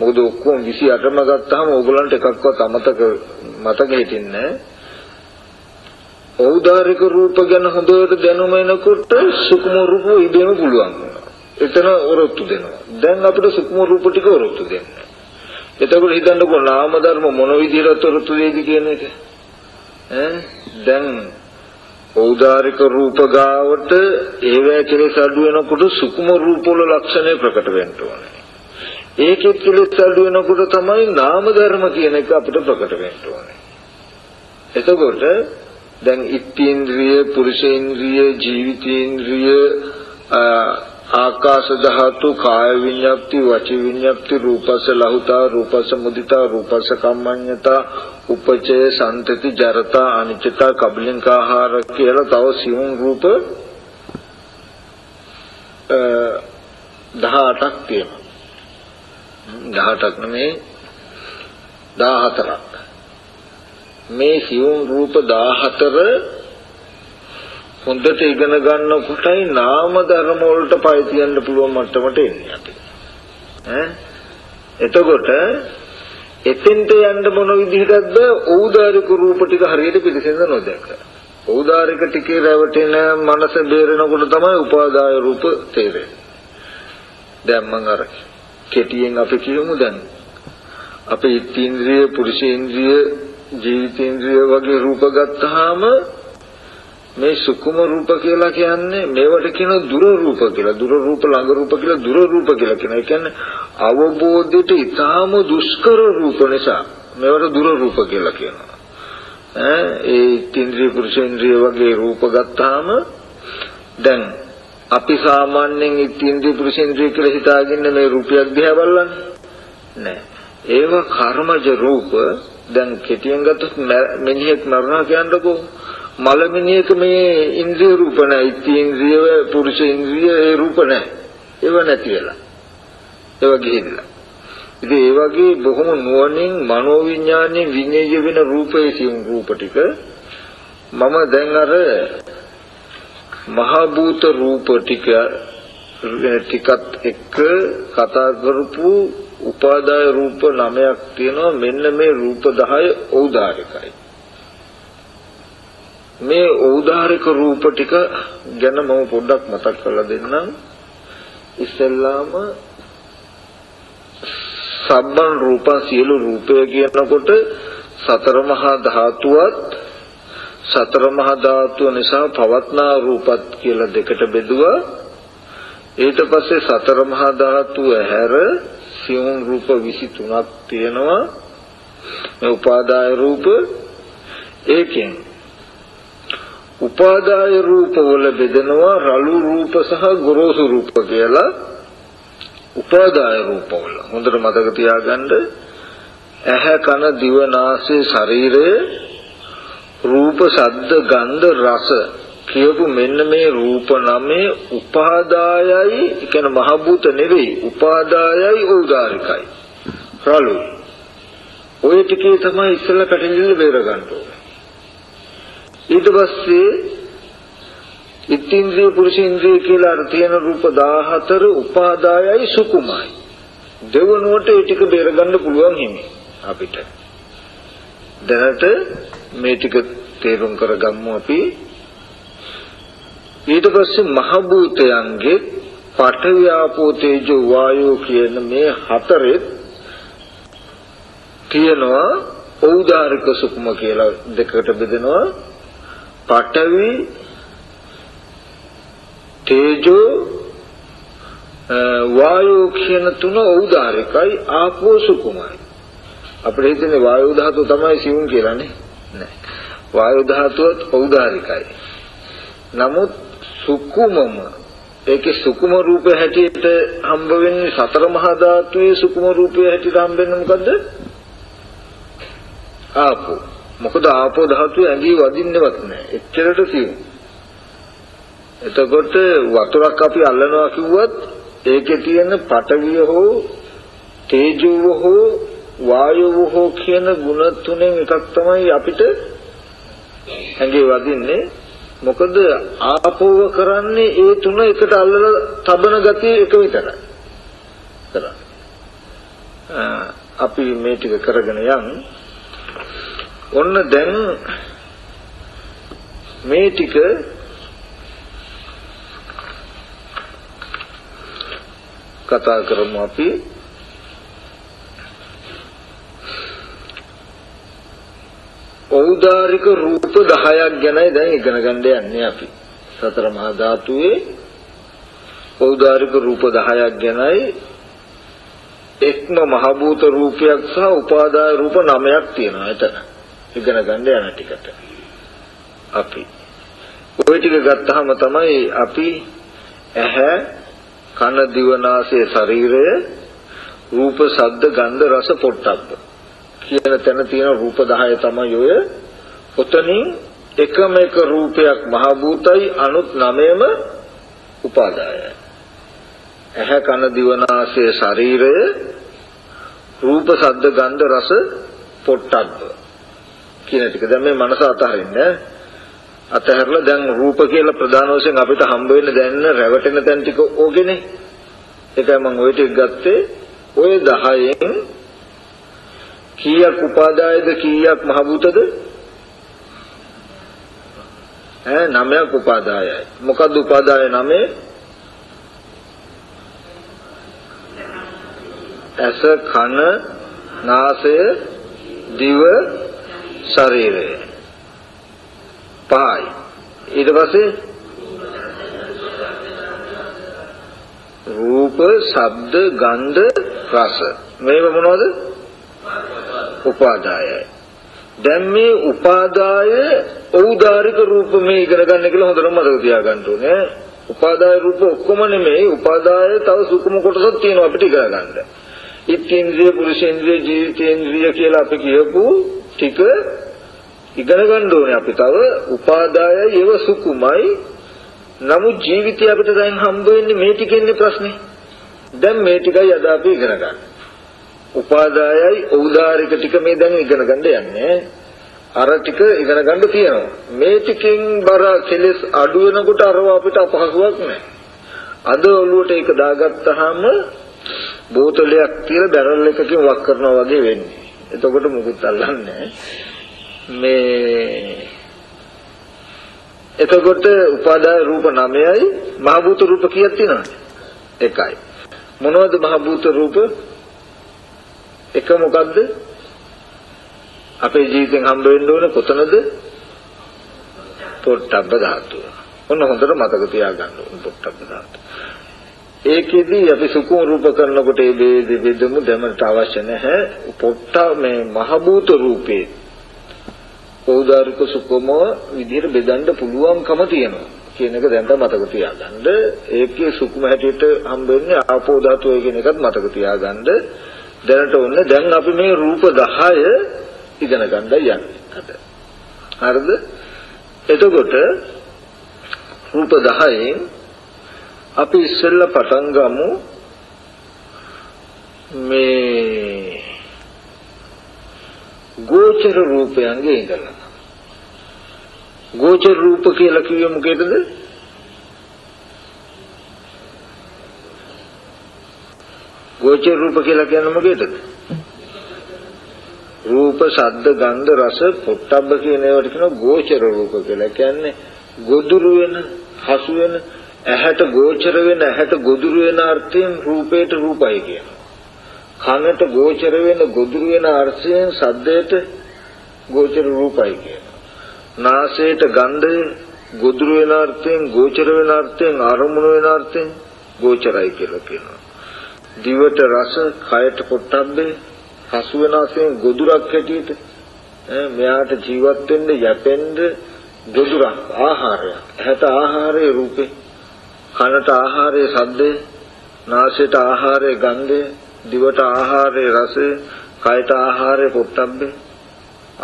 [SPEAKER 1] මොකද ඔක්කොම 28ම ගත්තාම ඕගලන්ට එකක්වත් අමතක මතක හිටින්නේ නැහැ ඖදාරික රූප ගැන හොඳට දැනුම එනකොට සුකුම රූප ඉදෙන්න පුළුවන් එතන ඔරොත්තු දෙනවා. දැන් අපිට සුකුම රූප ටික ඔරොත්තු දෙන්නේ. එතකොට හිතන්නකෝ නාම ධර්ම මොන විදිහට ඔරොත්තු දෙයිද කියන එක. ඈ දැන් ඖදාරික රූප ගාවට ඒවැ කෙලෙස් අඩු වෙනකොට සුකුම රූප වල ලක්ෂණය ප්‍රකට වෙන්න ඕනේ. ඒකෙත් කෙලෙස් අඩු වෙනකොට තමයි නාම ධර්ම කියන එක අපිට ප්‍රකට වෙන්න ඕනේ. එතකොට දැන් ඉත්තේන්ද්‍රිය පුරුෂේන්ද්‍රිය ජීවිතේන්ද්‍රිය ආකාශ ධාතු කාය විඤ්ඤාප්ති වචි විඤ්ඤාප්ති රූපස ලහුතා රූපස මුදිතා රූපස කම්මඤ්ඤතා උපචය සම්තති ජරතා අනිච්චතා කබලින්කාහාර කියලා තව සියුම් රූප 18ක් තියෙනවා. 18ක් නෙමෙයි 14ක් මේ සියුම් රූප 14 හොඳට ඉගෙන ගන්නකොටයි නාම ධර්ම වලට පය තියන්න පුළුවන් මට්ටමට එන්නේ අපි. ඈ එතකොට එතෙන්ට යන්න මොන විදිහටද ඖදාරික රූප ටික හරියට පිළිසෙඳ නොදැක. ඖදාරික ටිකේ රැවටෙන මනස බේරෙනකොට තමයි උපාදාය රූප තේරෙන්නේ. දැන් මම අර කෙටියෙන් අපි කියමු දැන් අපේ ඉන්ද්‍රිය පුරුෂේන්ද්‍රිය ජීවිතේන්ද්‍රිය වගේ රූප ගත්තාම මේ සුකුම රූප කියලා කියන්නේ මේවට කියන දුර රූප කියලා. දුර රූප ළඟ රූප කියලා දුර රූප කියලා කියන. ඒ කියන්නේ අවබෝධයට ඊටාම දුෂ්කර රූප නිසා මේවට දුර රූප කියලා කියනවා. ඈ ඒ ඉන්ද්‍රිය පුරුෂේන්ද්‍රිය වගේ රූප ගත්තාම දැන් අපි සාමාන්‍යයෙන් ඉන්ද්‍රිය පුරුෂේන්ද්‍රිය කියලා හිතාගෙන මේ රූපයක් දිහා බලන්නේ නෑ. ඒව කර්මජ රූප දැන් කෙටියෙන් ගත්තොත් මිනිහෙක් මරනවා කියන්නකෝ මලමිනියක මේ ඉන්ද්‍රිය රූප නැහැ. ඉන්ද්‍රිය පුරුෂ ඉන්ද්‍රිය ඒ රූප නැහැ. ඒව නැති වෙලා. ඒව ගිහිල්ලා. ඉතින් ඒ වගේ බොහොම නුවණින් මනෝවිඤ්ඤාණයෙන් විඤ්ඤාය වෙන රූපයේ සියුම් රූප ටික මම දැන් අර මහ භූත රූප ටික ටිකත් එක්ක කතා කරපු උපාදාය රූප 9ක් තියෙනවා. මෙන්න මේ රූප 10 ඖදාරිකයි මේ ඖදාරික රූප ටික ගැන මම පොඩ්ඩක් මතක් කරලා දෙන්නම්. ඉස්සෙල්ලාම සබ්බන් රූපං සියලු රූපය කියනකොට සතර මහා ධාතුවත් සතර මහා ධාතුව නිසා පවත්නා රූපත් කියලා දෙකට බෙදුවා. ඊට පස්සේ සතර මහා ධාතුව හැර සියුම් රූප 23ක් තියෙනවා. මේ උපාදාය රූප ඒකෙන් උපාදාය රූප වල බෙදෙනවා රළු රූප සහ ගොරෝසු රූප කියලා. උපාදාය රූප වල. හොඳට මතක තියාගන්න. ඇහැ කන දිව නාසය ශරීරය රූප ශබ්ද ගන්ධ රස කියපු මෙන්න මේ රූප නමේ උපාදායයි. කියන මහ භූත නෙවෙයි. උපාදායයි ඖදාරිකයි. රළු ඔය ටිකේ තමයි ඉස්සෙල්ලා පැටලෙන්න බේර ගන්න ඕනේ. ඊට පස්සේ ඉත්ත්‍ින්ද්‍රිය පුරුෂේන්ද්‍රිය කියලා අර තියෙන රූප 14 උපාදායයි සුකුමයි. දෙවනුවට ඒ ටික බේර ගන්න පුළුවන් හිමි අපිට. දැනට මේ ටික තේරුම් කරගමු අපි. ඊට පස්සේ මහ භූතයන්ගේ පඨවි ආපෝ තේජෝ වායෝ කියන මේ හතරේ තියෙනවා. ඖදාරික සුකුම කියලා දෙකට බෙදෙනවා. පඨවි තේජෝ වායෝ කියන තුන ඖදාරිකයි ආපෝ සුකුමයි. අපිට හිතන්නේ වායු ධාතුව තමයි සිවුම් කියලානේ? නෑ. වායු ධාතුවත් ඖදාරිකයි. නමුත් සුකුමම ඒකේ සුකුම රූපය හැටියට හම්බ වෙන්නේ සතර මහා ධාතුවේ සුකුම රූපය හැටියට හම්බ වෙන්නේ මොකද්ද? ආපෝ. මොකද ආපෝ ධාතුව ඇඟි වදින්නවත් නැහැ. එච්චරට සියුම් එතකොට වතුරක් අපි අල්ලනවා කිව්වත් ඒකේ තියෙන පටවිය හෝ තේජෝව හෝ වායුව හෝ කියන ගුණ තුනෙන් එකක් තමයි අපිට ඇඟේ වදින්නේ. මොකද ආපෝව කරන්නේ ඒ තුන එකට අල්ලලා තබන ගතිය එක විතරයි. අපි මේ ටික කරගෙන යන්. ඔන්න දැන් මේ ටික කතා කරමු අපි ඖදාරික රූප 10ක් ගැනයි දැන් ඉගෙන ගන්න යන්නේ අපි. සතර මහා ධාතුවේ ඖදාරික රූප 10ක් ගැනයි එක්ම මහ භූත රූපයක් සහ උපාදාය රූප 9ක් තියෙනවා එතන. ඉගෙන ගන්න යන ටිකට. අපි ওই ටික ගත්තාම තමයි අපි ඇහැ කන දිව නාසය ශරීරය රූප ශබ්ද ගන්ධ රස පොට්ටබ්බ කියන තැන තියෙන රූප 10 තමයි ඔය. ඔතනින් එකම එක රූපයක් මහ භූතයි අනුත් නමයම උපාදායයි. ඇහැ කන දිවනාසය ශරීරය රූප සද්ද ගන්ධ රස පොට්ටබ්බ කියන ටික දැන් මේ මනස අතහරින්නේ අතහැරලා දැන් රූප කියලා ප්‍රධාන වශයෙන් අපිට හම්බ වෙන්න දැනන රැවටෙන තැන් ටික ඕකනේ ඒකයි මම ওই ටික ගත්තේ ওই 10න් කීයක් උපාදායද කීයක් මහ භූතද ඈ නමයක් උපාදායයි මොකද්ද උපාදාය නමේ ඇස කන නාසය දිව ශරීරය පහයි ඊට පස්සේ රූප ශබ්ද ගන්ධ රස මේව මොනවද උපාදායයි. දැන් මේ උපාදාය ඖදාරික රූප මේ ඉගෙන ගන්න කියලා හොඳටම මතක තියාගන්න ඕනේ. උපාදාය රූප ඔක්කොම නෙමෙයි උපාදාය තව සුකුම කොටසක් තියෙනවා අපිට ඉගෙන ගන්න. ඉත්ත්‍ේන්ද්‍රිය පුරුෂේන්ද්‍රිය ජීවිතේන්ද්‍රිය කියලා අපි කියපු ටික ඉගෙන ගන්න ඕනේ අපි තව උපාදායයි ඒව සුකුමයි නමුත් ජීවිතය අපිට දැන් හම්බ වෙන්නේ මේ ටිකෙන්නේ ප්‍රශ්නේ. දැන් මේ ටිකයි අද අපි ඉගෙන ගන්න. උපාදායයි ඖදාරික ටික මේ දැන් ඉගෙන ගන්න යන්නේ. අර ටික ඉගෙන ගන්න තියෙනවා. මේ ටිකෙන් බර කෙලස් අඩු වෙනකොට අරව අපිට අපහසුයක් නැහැ. අද ඔළුවට ඒක දාගත්තාම බෝතලයක් තියලා බැරල් එකකින් වක් කරනවා වගේ වෙන්නේ. එතකොට මුකුත් අල්ලන්නේ මේ එතකොට උපාදාය රූප 9යි මහ භූත රූප කීයක් තියෙනවද? එකයි. මොනවද මහ භූත රූප? එක මොකද්ද? අපේ ජීවිතෙන් හම්බ වෙන්න ඕන කොතනද? පොට්ටබ්බ ධාතුව. ඔන්න හොඳට මතක තියාගන්න ඕන පොට්ටබ්බ ධාතුව. ඒකෙදි අපි සුකුම රූප කරනකොට ඒ වේද වේදමු දැමට අවශ්‍ය නැහැ. පොට්ට මේ මහ භූත රූපේ පෞදාරික සුකුම විදිහට බෙදන්න පුළුවන්කම තියෙනවා. කියන එක දැන් මතක තියාගන්න. ඒකේ සුකුම හැටියට හම්බ වෙන්නේ ආපෝ ධාතුව කියන එකත් මතක තියාගන්න. දැනට ඔන්න දැන් අපි මේ රූප 10 ඉගෙන ගන්න යන්නේ. හරිද? එතකොට රූප 10න් අපි ඉස්සෙල්ලා පටන් ගමු මේ ගෝචර රූපයන්ගේ ඉඳලා ගෝචර රූප කියලා කිව්වේ මොකේද? ගෝචර රූප කියලා කියන්නේ මොකේද? රූප, ශබ්ද, ගන්ධ, රස, පොට්ටබ්බ කියන ඒවාට කියනවා ගෝචර රූප කියලා. කියන්නේ ගොදුරු වෙන, හසු වෙන, ඇහැට ගෝචර වෙන, ඇහැට ගොදුරු වෙන අර්ථයෙන් රූපේට රූපයි කියනවා. කනට ගෝචර වෙන, ගොදුරු වෙන අර්ථයෙන් ශබ්දයට ගෝචර රූපයි කියනවා. නාසයට ගන්ධය ගොදුරු වෙන අර්ථයෙන් ගෝචර වෙන අර්ථයෙන් අරමුණු වෙන අර්ථයෙන් ගෝචරයි කියලා කියනවා. දිවට රස, කයට පොට්ටබ්බේ හසු වෙන අසෙන් ගොදුරක් හැටියට මෙයාට ජීවත් වෙන්න යැපෙන්න ගොදුරක් ආහාරය. ඇහැට ආහාරයේ රූපේ, කනට ආහාරයේ ශබ්දේ, නාසයට ආහාරයේ ගන්ධය, දිවට ආහාරයේ රසය, කයට ආහාරයේ පොට්ටබ්බේ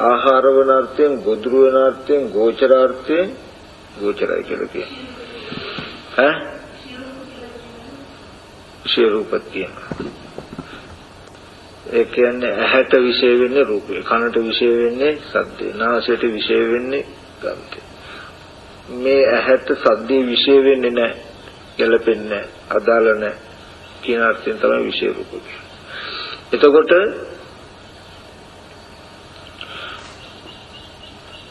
[SPEAKER 1] ආහාර වන අර්ථයෙන් ගොදුරු වෙන අර්ථයෙන් ගෝචරාර්ථයෙන් ගෝචරයි කියලා කියනවා. ඈ? ශේරූපත් කියනවා. ඒ කියන්නේ ඇහැට විශේෂ වෙන්නේ රූපය, කනට විශේෂ වෙන්නේ සද්දේ, නාසයට විශේෂ වෙන්නේ ගන්ධය. මේ ඇහැට සද්දේ විශේෂ වෙන්නේ නැහැ, ගැලපෙන්නේ නැහැ, අදාළ නැහැ කියන අර්ථයෙන් තමයි විශේෂ රූප කියන්නේ. එතකොට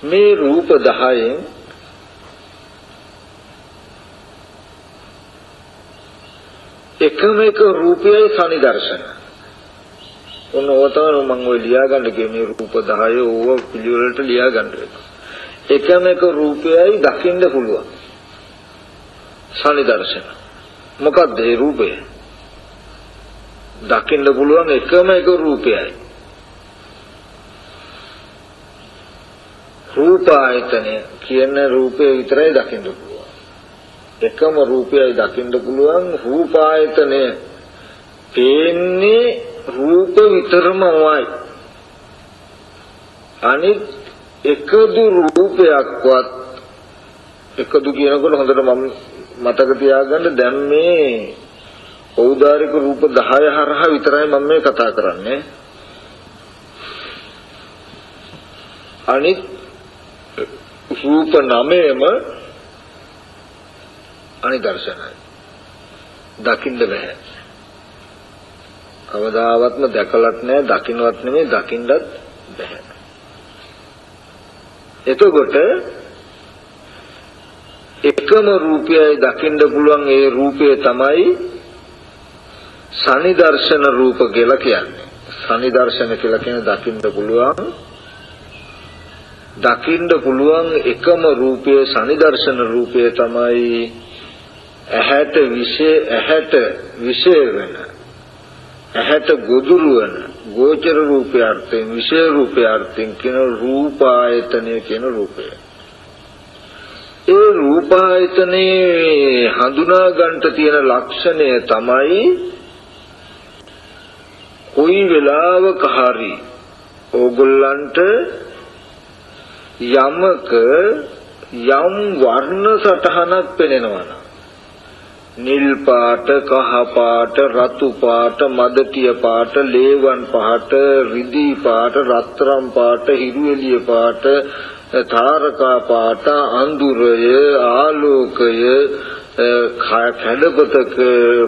[SPEAKER 1] මේ රූප 10න් එකම එක රූපයයි සනිදර්ශන. ඔන්න ඕතන මම ඔය ලියා ගන්න ගියේ මේ රූප 10 ඕව පිළිවෙලට ලියා ගන්න වෙනවා. එකම එක රූපයයි දකින්න පුළුවන්. සනිදර්ශන. මොකක්ද ඒ රූපය? දකින්න පුළුවන් එකම එක රූපයයි. රූප ආයතනය කියන රූපය විතරයි දකින්න පුළුවන්. එකම රූපයයි දකින්න පුළුවන් රූප ආයතනය පේන්නේ රූප විතරමයි. අනිත් එකදු රූපයක්වත් එකදු කියනකොට හොඳට මම මතක තියාගන්න දැන් මේ ඖදාරික රූප 10 හරහා විතරයි මම මේ කතා කරන්නේ. අනිත් රූප නමයම අනිදර්ශනයි. දකින්න බෑ. කවදාවත්ම දැකලත් නෑ දකින්නවත් නෙමෙයි දකින්නත් බෑ. එතකොට එකම රූපයයි දකින්න පුළුවන් ඒ රූපය තමයි සනිදර්ශන රූප කියලා කියන්නේ. සනිදර්ශන කියලා කියන්නේ දකින්න පුළුවන් දකින්න පුළුවන් එකම රූපයේ සනිදර්ශන රූපය තමයි ඇහැට විශේෂ ඇහැට විශේෂ වෙන ඇහැට ගොදුරු වෙන ගෝචර රූපයර්ථයෙන් විශේෂ රූපයර්ථයෙන් කියන රූපායතනය කියන රූපය. ඒ රූපායතනේ හඳුනා ගන්නට තියෙන ලක්ෂණය තමයි කොයි වෙලාවක හරි ඕගොල්ලන්ට යමක යම් වර්ණ සටහනක් පෙනෙනවා නිල් පාට කහ පාට රතු පාට මදටිය පාට ලේවන් පාට රිදී පාට රත්තරම් පාට හිරු එළිය පාට තාරකා පාට අඳුරය ආලෝකය කැඩපතක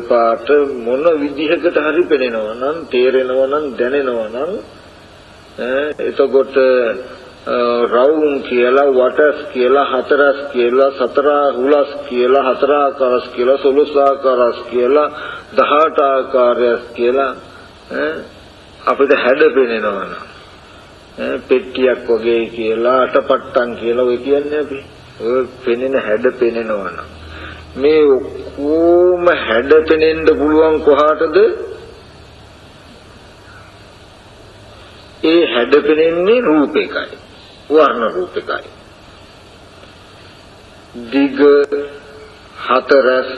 [SPEAKER 1] පාට මොන විදිහකට හරි පෙනෙනවා නම් තේරෙනවා නම් දැනෙනවා නම් එතකොට රවුම් කියලා වටස් කියලා හතරස් කියලා සතරා හුලස් කියලා හතරාකාරස් කියලා සොළොස් ආකාරස් කියලා 18 ආකාරයස් කියලා අපිට හැඩ පෙනෙනවා නම්. පෙට්ටියක් වගේ කියලා අටපට්ටම් කියලා ඔය කියන්නේ අපි. ඔය පෙනෙන හැඩ පෙනෙනවා නම් මේ ඔක්කොම හැඩ පෙනෙන්න පුළුවන් කොහාටද? ඒ හැඩ පෙනෙන්නේ රූපේකයි. වර්ණ රූපේකයි. දිග හතරස්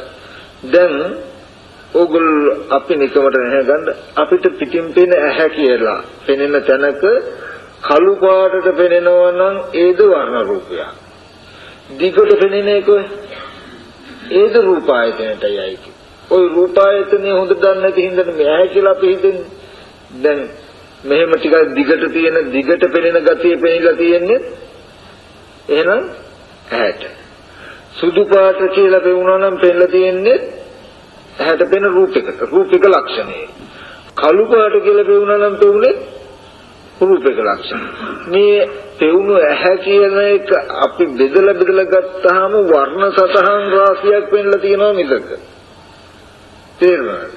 [SPEAKER 1] දැන් ඕගොල්ලෝ අපි නිකමට නැහැ ගන්න අපිට පිටින් පේන ඇහැ කියලා පෙනෙන තැනක කළු පාටට පෙනෙනවා නම් ඒද වර්ණ රූපයක්. දිගට පෙනෙන එක ඒද රූපායතනයටයි අයිති. ওই රූපායතනේ හොඳ දන්නේ නැති හින්දා මේ ඇහැ කියලා අපි හිතන්නේ. දැන් මෙහෙම ටිකක් දිගට තියෙන දිගට පෙනෙන ගතිය පෙනිලා තියෙන්නේ එහෙනම් ඇහැට. සුදු පාට කියලා පෙවුනා නම් පෙන්ලා තියෙන්නේ ඇහැට පෙන රූපයකට රූපික ලක්ෂණය. කළු පාට කියලා පෙවුනා නම් පෙවුනේ රූපික ලක්ෂණ. මේ පෙවුණු ඇහැ කියන එක අපි බෙදලා බෙදලා ගත්තාම වර්ණ සතහන් රාශියක් වෙන්නලා තියෙනවා මිසක. තේරුණාද?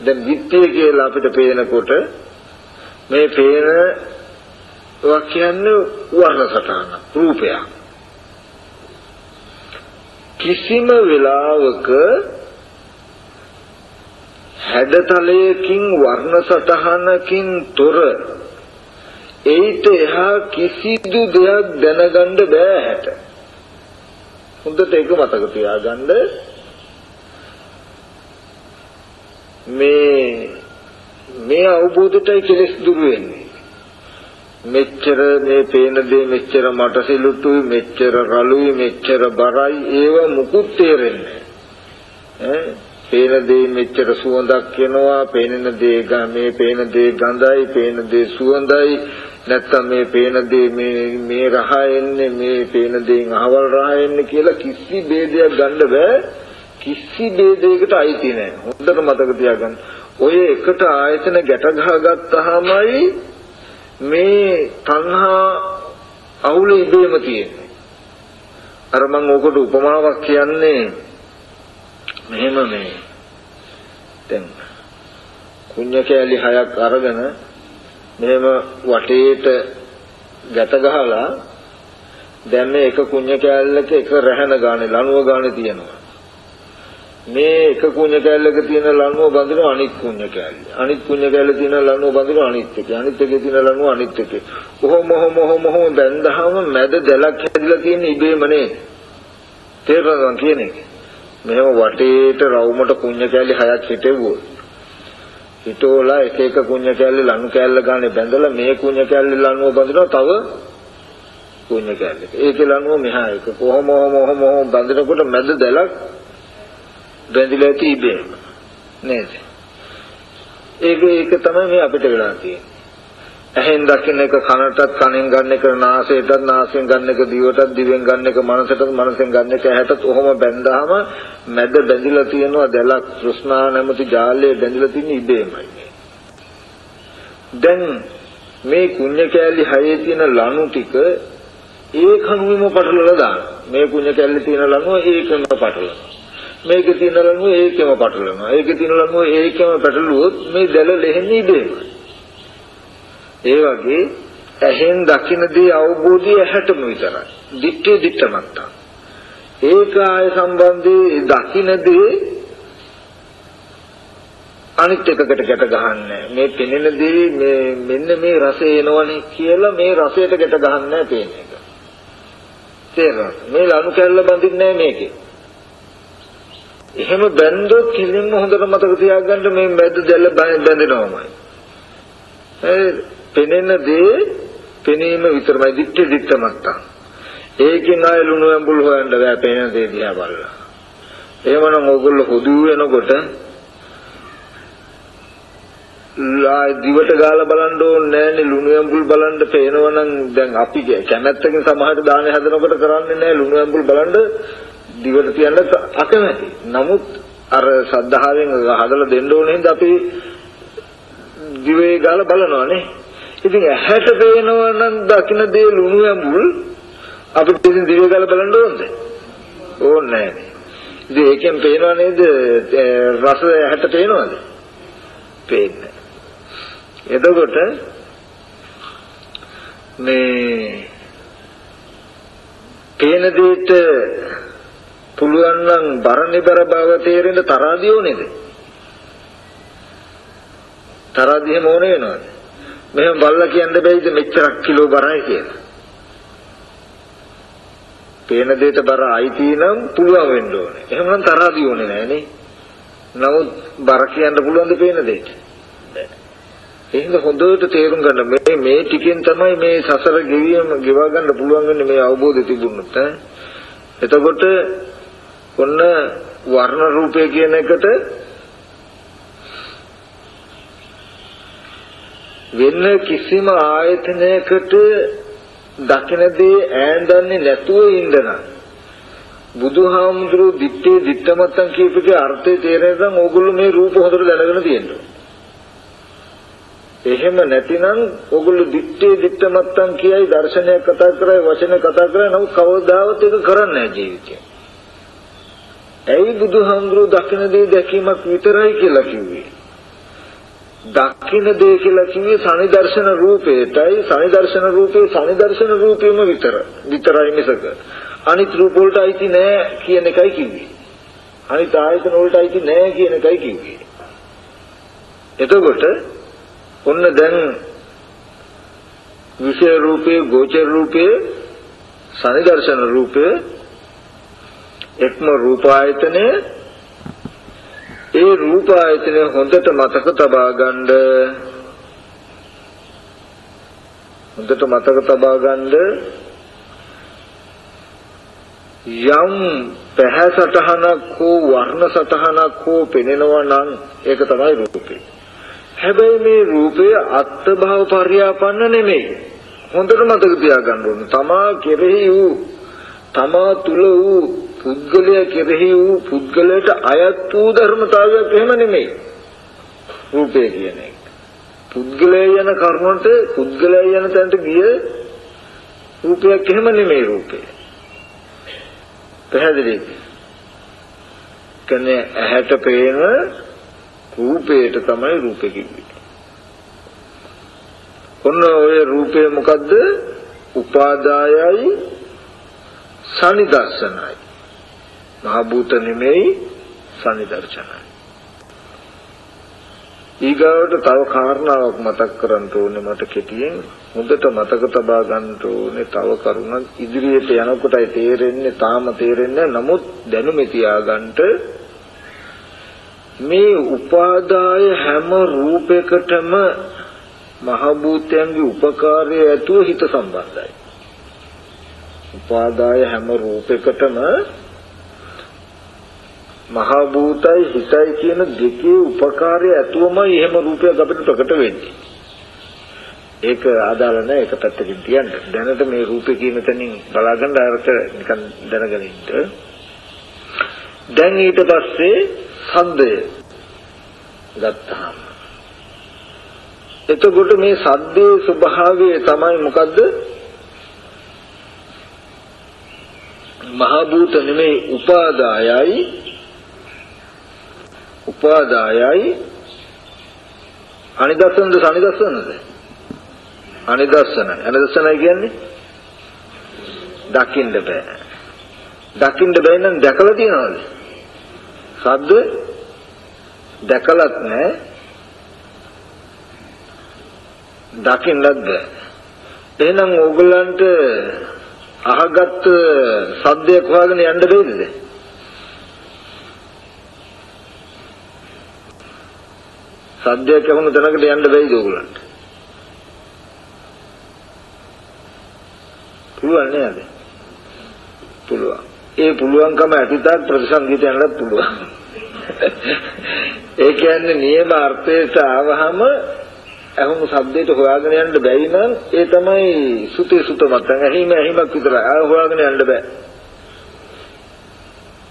[SPEAKER 1] දැන් විත්‍ය කියලා අපිට පේනකොට මේ පේන වා කියන්නේ වර්ණ සතහන රූපයක්. කිසිම වෙලාවක හැඩතලයකින් වර්ණ සටහනකින් තොර ඒිට එහා කිසිදු දෙයක් දැනගන්න බෑ හැට. හොඳට ඒක මතක තියාගන්න. මේ මේ අවබෝධයටයි කෙලස් දුරු වෙන්නේ. මෙච්චර මේ පේන දේ මෙච්චර මට සිලුතුයි මෙච්චර රළුයි මෙච්චර බරයි ඒව මුකුත් තේරෙන්නේ ඈ පේන දේ මෙච්චර සුවඳක් වෙනවා පේන දේ මේ පේන දේ ගඳයි පේන දේ සුවඳයි. නැත්තම් මේ පේන දේ මේ මේ රහ එන්නේ මේ පේන දේන් අහවල් රහ එන්නේ කියලා කිසි ભેදයක් ගන්න බෑ. කිසි ભેදයකට අයිති නෑ. හොඳට මතක තියාගන්න. ඔය එකට ආයතන ගැට ගහගත්තාමයි මේ තණ්හා අවුල ඉබේම තියෙන්නේ. අර මම ඕකට උපමාවක් කියන්නේ මෙහෙම මේ දැන් කුඤ්ඤ කෑලි හයක් අරගෙන මෙහෙම වටේට ගැට ගහලා දැන් මේ එක කුඤ්ඤ කෑල්ලක එක රැහන ගානේ ලණුව ගානේ තියෙනවා. මේ එක කුණ්‍ය කැලලක තියෙන ලණුව බඳින අනිත් කුණ්‍ය කැලල. අනිත් කුණ්‍ය කැලල තියෙන ලණුව බඳින අනිත් එකේ. අනිත් එකේ තියෙන ලණුව අනිත් එකේ. කොහොම මොහොම මොහොම මොහොම බැඳහම මැද දැලක් හැදිලා තියෙන ඉබේම නේ. තේරෙනවද කියන්නේ? මෙහෙම වටේට රවුමට කුණ්‍ය කැලි හයක් හිටෙවුවොත්. හිතෝලා එක එක කුණ්‍ය කැලේ ලණු කැලල ගානේ බැඳලා මේ කුණ්‍ය කැලේ ලණුව බඳිනවා තව කුණ්‍ය කැලේ. ඒකේ ලණුව මෙහා එක. කොහොම මොහොම මොහොම බඳිනකොට මැද දැලක් බැඳිලා ඇති ඉබේම නේද ඒක ඒක තමයි මේ අපිට වෙලා තියෙන්නේ ඇහෙන් දකින්න එක කනටත් කනෙන් ගන්න එක නාසයටත් නාසයෙන් ගන්න එක දිවටත් දිවෙන් ගන්න එක මනසටත් මනසෙන් ගන්න එක ඇහැටත් ඔහොම බැඳාම මැද බැඳිලා තියෙනවා දැලක් තෘෂ්ණා නැමැති ජාලය බැඳිලා තියෙන ඉබේමයි දැන් මේ කුඤ්ඤ කෑලි හයේ තියෙන ලණු ටික ඒ කණුවෙම පටලලා දාන මේ කුඤ්ඤ කෑල්ලේ තියෙන ලණුව ඒකම පටලනවා මේකේ තියෙන ලණුව ඒකෙම පටලනවා. ඒකේ තියෙන ලණුව ඒකෙම පැටලුවොත් මේ දැල ලෙහෙන්නේ ඉබේමයි. ඒ වගේ ඇහෙන් දකින දේ අවබෝධය ඇහැටම විතරයි. දිත්තේ දිත්තමත්තා. ඒක ආය සම්බන්ධී දකින දේ අනිත් එකකට ගැට ගහන්නේ මේ පෙනෙන දේ මේ මෙන්න මේ රසය එනවනේ කියලා මේ රසයට ගැට ගහන්නේ පේන එක. තේරෙනවද? මේ ලණු කැල්ල බඳින්නේ මේකේ. එහෙම බැන්දොත් කිලින්ම හොඳට මතක තියාගන්න මේ මැද දැල්ල බැඳෙනවමයි. ඒ පෙනෙන දේ පෙනීම විතරමයි දික්ටි දික්ට මත්තා. ඒකෙන් ආය ලුණු ඇඹුල් හොයන්න බෑ පෙනෙන දේ දිහා බලලා. එහෙමනම් ඕගොල්ලෝ හුදු වෙනකොට ලායි දිවට ගාලා බලන්න ඕනේ නෑනේ ලුණු ඇඹුල් බලන්න පේනවනම් දැන් අපි කැමැත්තකින් සමහරට දානේ හදනකොට කරන්නේ නෑ ලුණු ඇඹුල් බලන්න දිවට තියන්න අකමැති. නමුත් අර සද්ධාවෙන් හදලා දෙන්න ඕනේ හින්දා අපි දිවේ ගාලා බලනවානේ. ඉතින් ඇහැට පේනවා නම් දකින්න දේ ලුණු ඇඹුල් අපිට ඉතින් දිවේ ගාලා බලන්න ඕනද? ඕනේ නැහැ. ඉතින් ඒකෙන් පේනව නේද රස ඇහැට පේනවද? පේන්නේ. එතකොට මේ පේන දෙයට පුළුවන් නම් බරණිබර බව තේරෙන්න තරහදී ඕනේද? තරහදී එහෙම ඕනේ වෙනවද? මෙහෙම බල්ලා කියන්න බැයිද මෙච්චරක් කිලෝ බරයි කියලා? පේන දෙයට බර අයිති නම් පුළුවන් වෙන්න ඕනේ. එහෙමනම් තරහදී ඕනේ නෑනේ. නමුත් බර කියන්න පුළුවන් ද පේන දෙයට? එහෙනම් හොඳට තේරුම් ගන්න මේ මේ ටිකෙන් තමයි මේ සසර ගෙවියම ගෙවා ගන්න පුළුවන් වෙන්නේ මේ අවබෝධය තිබුණොත් ඈ. එතකොට ඔන්න වර්ණ රූපය කියන එකට වෙන කිසිම ආයතනයකට දකිනදී ඈඳන්නේ නැතුව ඉඳනා බුදුහාමුදුරුවෝ දිත්තේ දිත්තමත්තන් කියපේකේ අර්ථය තේරෙනකම් ඕගොල්ලෝ මේ රූප හොඳට දැනගෙන තියෙනවා. එහෙම නැතිනම් ඕගොල්ලෝ දිත්තේ දිත්තමත්තන් කියයි දර්ශනයක් කතා කරයි වචන කතා කරයි නමුත් කවදාවත් ඒක කරන්නේ නැහැ ජීවිතේ. ඇයි බුදුහාමුදුරුවෝ දකින දේ දැකීමක් විතරයි කියලා කිව්වේ? දකින දේ කියලා කිව්වේ සනිදර්ශන රූපේටයි. සනිදර්ශන රූපේ සනිදර්ශන රූපෙම විතර විතරයි මිසක. අනිත් රූප වලට අයිති නෑ කියන එකයි කිව්වේ. අනිත් ආයතන වලට අයිති නෑ කියන එකයි කිව්වේ. එතකොට ඔන්න දැන් විෂය රූපේ ගෝචර රූපේ සනිදර්ශන රූපේ එක්ම රූප ආයතනය ඒ රූප ආයතනය හොඳට මතක තබා ගන්න හොඳට මතක තබා ගන්න යම් පැහැසටහනක් හෝ වර්ණ සටහනක් හෝ පෙනෙනවා නම් ඒක තමයි රූපේ. හැබැයි මේ රූපය අත්භව පරියාපන්න නෙමෙයි. හොඳට මතක තියාගන්න ඕනේ. තමා කෙරෙහි වූ තමා තුල වූ පුද්ගලයා කෙරෙහි වූ පුද්ගලයට අයත් වූ ධර්මතාවයක් එහෙම නෙමෙයි. රූපය කියන එක. පුද්ගලයා යන කර්මන්ට පුද්ගලයා යන තැනට ගිය රූපයක් එහෙම නෙමෙයි රූපය. පැහැදිලිද? කන්නේ ඇහැට පේන රූපයට තමයි රූපෙ කිව්වේ. ඔන්න ඔය රූපය මොකද්ද? උපාදායයි සනිදර්ශනයි. මහ භූත නෙමෙයි සනිදර්ශනයි. ඊගාවට තව කාරණාවක් මතක් කරන්න ඕනේ මට කෙටියෙන්. හොඳට මතක තබා ගන්න ඕනේ තව කරුණක්. ඉදිරියට යනකොටයි තේරෙන්නේ තාම තේරෙන්නේ නමුත් දැනුමේ තියාගන්න මේ උපාදාය හැම රූපයකටම මහ භූතයන්ගේ උපකාරය ඇතුව හිත සම්බන්ධයි. උපාදාය හැම රූපයකටම මහ භූතයි හිතයි කියන දෙකේ උපකාරය ඇතුවමයි එහෙම රූපයක් අපිට ප්‍රකට වෙන්නේ. ඒක ආදාළ නැහැ ඒක පැත්තකින් තියන්න. දැනට මේ රූපේ කියන තැනින් බලාගන්න අරට නිකන් දැනගෙන ඉන්න. දැන් ඊට පස්සේ සද්දය ගත්තාම එතකොට මේ සද්දේ ස්වභාවය තමයි මොකද්ද? මහ භූත නෙමේ උපාදායයි උපාදායයි අනිදස්සනද සනිදස්සනද? අනිදස්සනයි. අනිදස්සනයි කියන්නේ දකින්න බෑ. දකින්න බෑ නම් දැකලා තියනවද? සද්ද දැකලත් නෑ. දකින්නත් බෑ. එහෙනම් ඕගොල්ලන්ට අහගත් සද්දයක් හොයාගෙන යන්න බැයිද? සද්දයක් අහුණු තැනකට යන්න බැයිද ඕගොල්ලන්ට? පුළුවන් නේද? පුළුවන්. ඒ පුළුවන්කම ඇතිතාක් ප්‍රතිසංගීත යන්නත් පුළුවන්. ඒ කියන්නේ නියම අර්ථයට ආවහම අහුණු શબ્දයට හොයාගෙන යන්න බැරි නම් ඒ තමයි සුතේ සුත මතන් ඇහිම ඇහිමක් විතරයි. ආය හොයාගෙන යන්න බෑ.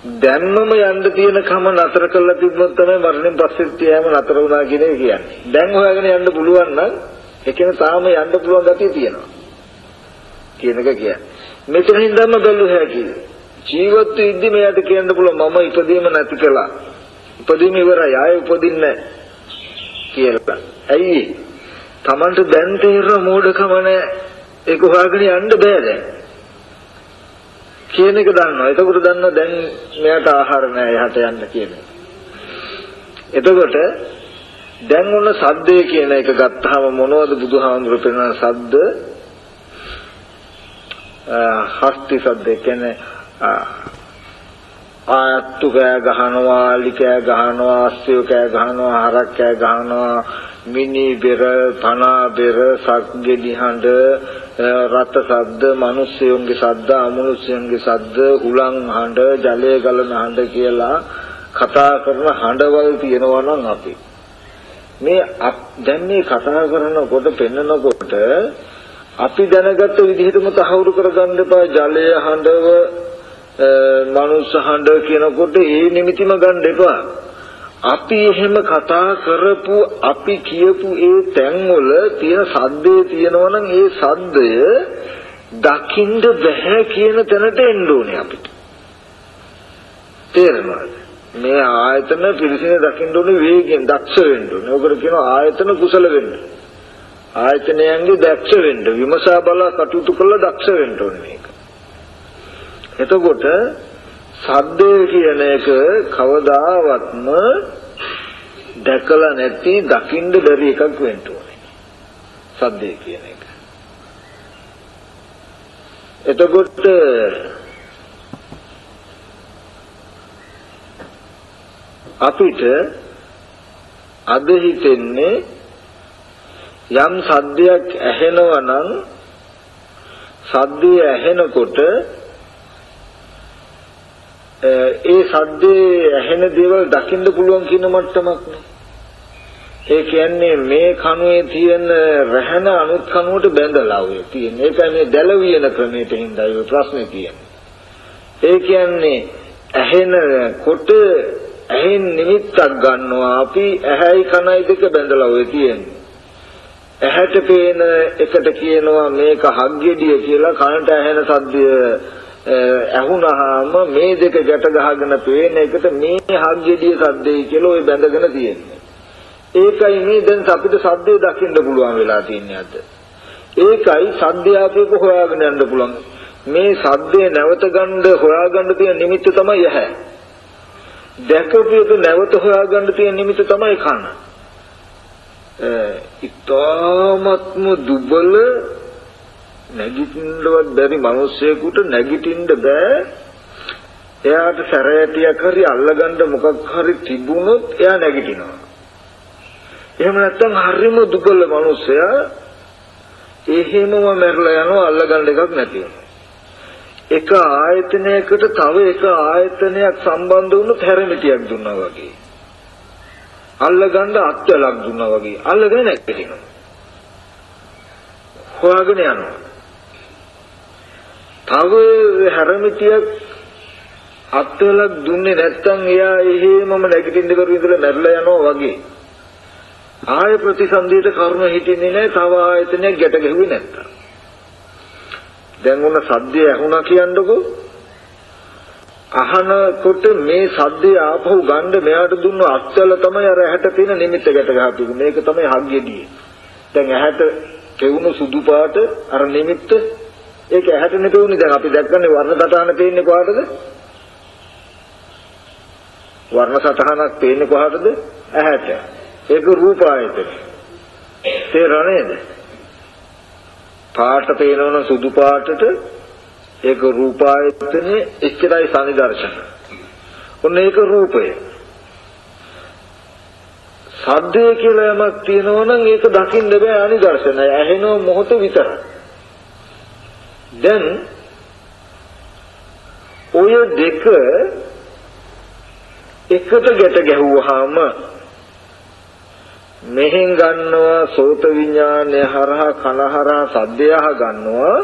[SPEAKER 1] දැන්මම යන්න තියෙන කම නතර කරලා තිබ්බොත් තමයි මරණයෙන් පස්සේ තියෑම නතර වුණා කියන එක කියන්නේ. දැන් හොයාගෙන යන්න පුළුවන් නම් ඒ කියන්නේ තාම යන්න පුළුවන් ගතිය තියෙනවා. කියන එක කියන්නේ. මෙතනින් ධම්ම බැලු හැකි. ජීවත් වෙද්දි මෙයාට කියන්න පුළුවන් මම ඉපදීම නැති කළා. ඉපදීම ඉවරයි ආයෙ උපදින්නේ නැහැ. කියලා. ඇයි? Tamanට දැන් තේර මෝඩකම නැහැ. ඒක හොයාගෙන යන්න බෑ දැන්. කියන එක දන්නවා. එතකොට දන්නවා දැන් මෙයාට ආහාර නැහැ යහට යන්න කියන එක. එතකොට දැන් ඔන්න සද්දේ කියන එක ගත්තාම මොනවද බුදුහාමුදුරු පෙන්වන සද්ද? හස්ති සද්ද කියන්නේ ආත්තු කෑ ගහනවා, අලි කෑ ගහනවා, අස්සයෝ කෑ ගහනවා, හරක් කෑ ගහනවා, මිනි බෙර, පනා බෙර, සක්ගෙඩි හඬ, රත ශබ්ද, මිනිස්සුන්ගේ ශබ්ද, අමනුෂ්‍යයන්ගේ ශබ්ද, හුලං හඬ, ජලය ගලන හඬ කියලා කතා කරන හඬවල් තියෙනවා නම් අපි මේ දැන් මේ කතා කරනකොට පෙන්නකොට අපි දැනගත්ත විදිහටම තහවුරු කරගන්න එපා ජලය හඬව මනුස්ස හඬ කියනකොට ඒ නිමිතිම ගන්න එපා. අපි එහෙම කතා කරපු අපි කියපු ඒ තැන්වල තියෙන සද්දේ තියෙනවා නම් ඒ සද්දය දකින්න බෑ කියන තැනට එන්න ඕනේ අපිට. තේරෙනවද? මේ ආයතන පිළිසින දකින්න ඕනේ වේගෙන් දක්ෂ වෙන්න ඕනේ. ඔකට කියනවා ආයතන කුසල වෙන්න. ආයතනයන්ගේ දක්ෂ වෙන්න විමසා බලා කටයුතු කළා දක්ෂ වෙන්න ඕනේ මේක. එතකොට සද්දය කියන එක කවදාවත්ම දැකලා නැති දකින්න බැරි එකක් වෙන්න ඕනේ. සද්දය කියන එක. එතකොට අපිට අද හිතෙන්නේ යම් සද්දයක් ඇහෙනවා නම් සද්දය ඇහෙනකොට ඒ සද්දේ ඇහෙන දේවල් දකින්න පුළුවන් කියන මට්ටමක් නේ. ඒ කියන්නේ මේ කණුවේ තියෙන රහන අනුත් කණුවට බැඳලා ඔය තියෙන. ඒකයි මේ දැලවියන ක්‍රමයට හින්දායි ඔය ප්‍රශ්නේ තියෙන්නේ. ඒ කියන්නේ ඇහෙනකොට ඇහෙන් නිමිත්තක් ගන්නවා අපි ඇහැයි කනයි දෙක බැඳලා ඔය තියෙන්නේ. ඇහැට පේන එකට කියනවා මේක හග්ගෙඩිය කියලා කනට ඇහෙන සද්දය ඇහුනහම මේ දෙක ගැට ගහගෙන පේන එකට මේ හග්ගෙඩිය සද්දේ කියලා ওই බැඳගෙන තියෙන්නේ. ඒකයි මේ දැන් අපිට සද්දේ දකින්න පුළුවන් වෙලා තියන්නේ අද. ඒකයි සද්දය ආපේක හොයාගෙන යන්න පුළුවන්. මේ සද්දේ නැවත ගන්න හොයාගන්න තියෙන නිමිත්ත තමයි ඇහැ. දැකපු නැවත හොයාගන්න තියෙන නිමිත්ත තමයි කන. ඉතාමත්ම දුබල නැගිටින්නවත් බැරි මිනිස්සෙකුට නැගිටින්න බෑ. එයාට සැරයටියක් හරි අල්ලගන්න මොකක් හරි තිබුණොත් එයා නැගිටිනවා. එහෙම නැත්නම් හරිම දුබල මිනිස්සයා එහෙමම මැරලා යනවා අල්ලගන්න එකක් නැතිව. එක ආයතනයකට තව එක ආයතනයක් සම්බන්ධ වුණොත් හැරමිටියක් දුන්නා වගේ. අල්ලගන්න අත්වලක් දුන්නා වගේ. අල්ලගෙන නැගිටිනවා. හොයාගෙන යනවා. තව හැරමිටියක් අත්වලක් දුන්නේ නැත්නම් එයා එහෙමම නැගිටින්න කරු ඉඳලා මැරලා යනවා වගේ. ආය ප්‍රතිසන්දියට කර්ම හිටින්නේ නැහැ තව ආයතනයක් ගැට ගැහුවේ නැත්තම්. දැන් උන සද්දය ඇහුණා කියන්නකෝ. අහනකොට මේ සද්දය ආපහු ගන්න මෙයාට දුන්න අත්වල තමයි අර ඇහැට තියෙන නිමිත්ත ගැට ගහපු. මේක තමයි හග්ගෙඩිය. දැන් ඇහැට කෙවුණු සුදු පාට අර නිමිත්ත ඒක ඇහැට නෙපෙවුනේ දැන් අපි දැක්කන්නේ වර්ණ සටහන පේන්නේ කොහාටද? වර්ණ සටහනක් පේන්නේ කොහාටද? ඇහැට. ඒක රූප ආයතන. තේරෙනවද? පාට පේනවනම් සුදු පාටට ඒක රූප ආයතනේ එච්චරයි සනිදර්ශන. ඔන්න ඒක රූපය. සද්දය කියලා යමක් තියෙනවනම් ඒක දකින්න බෑ අනිදර්ශනය. ඇහෙන මොහොත විතරයි. දැන් ඔය දෙක එකට ගැට ගැහුවාම මෙහෙන් ගන්නවා සෝත විඥානය හරහා කන හරහා සද්දය ගන්නවා.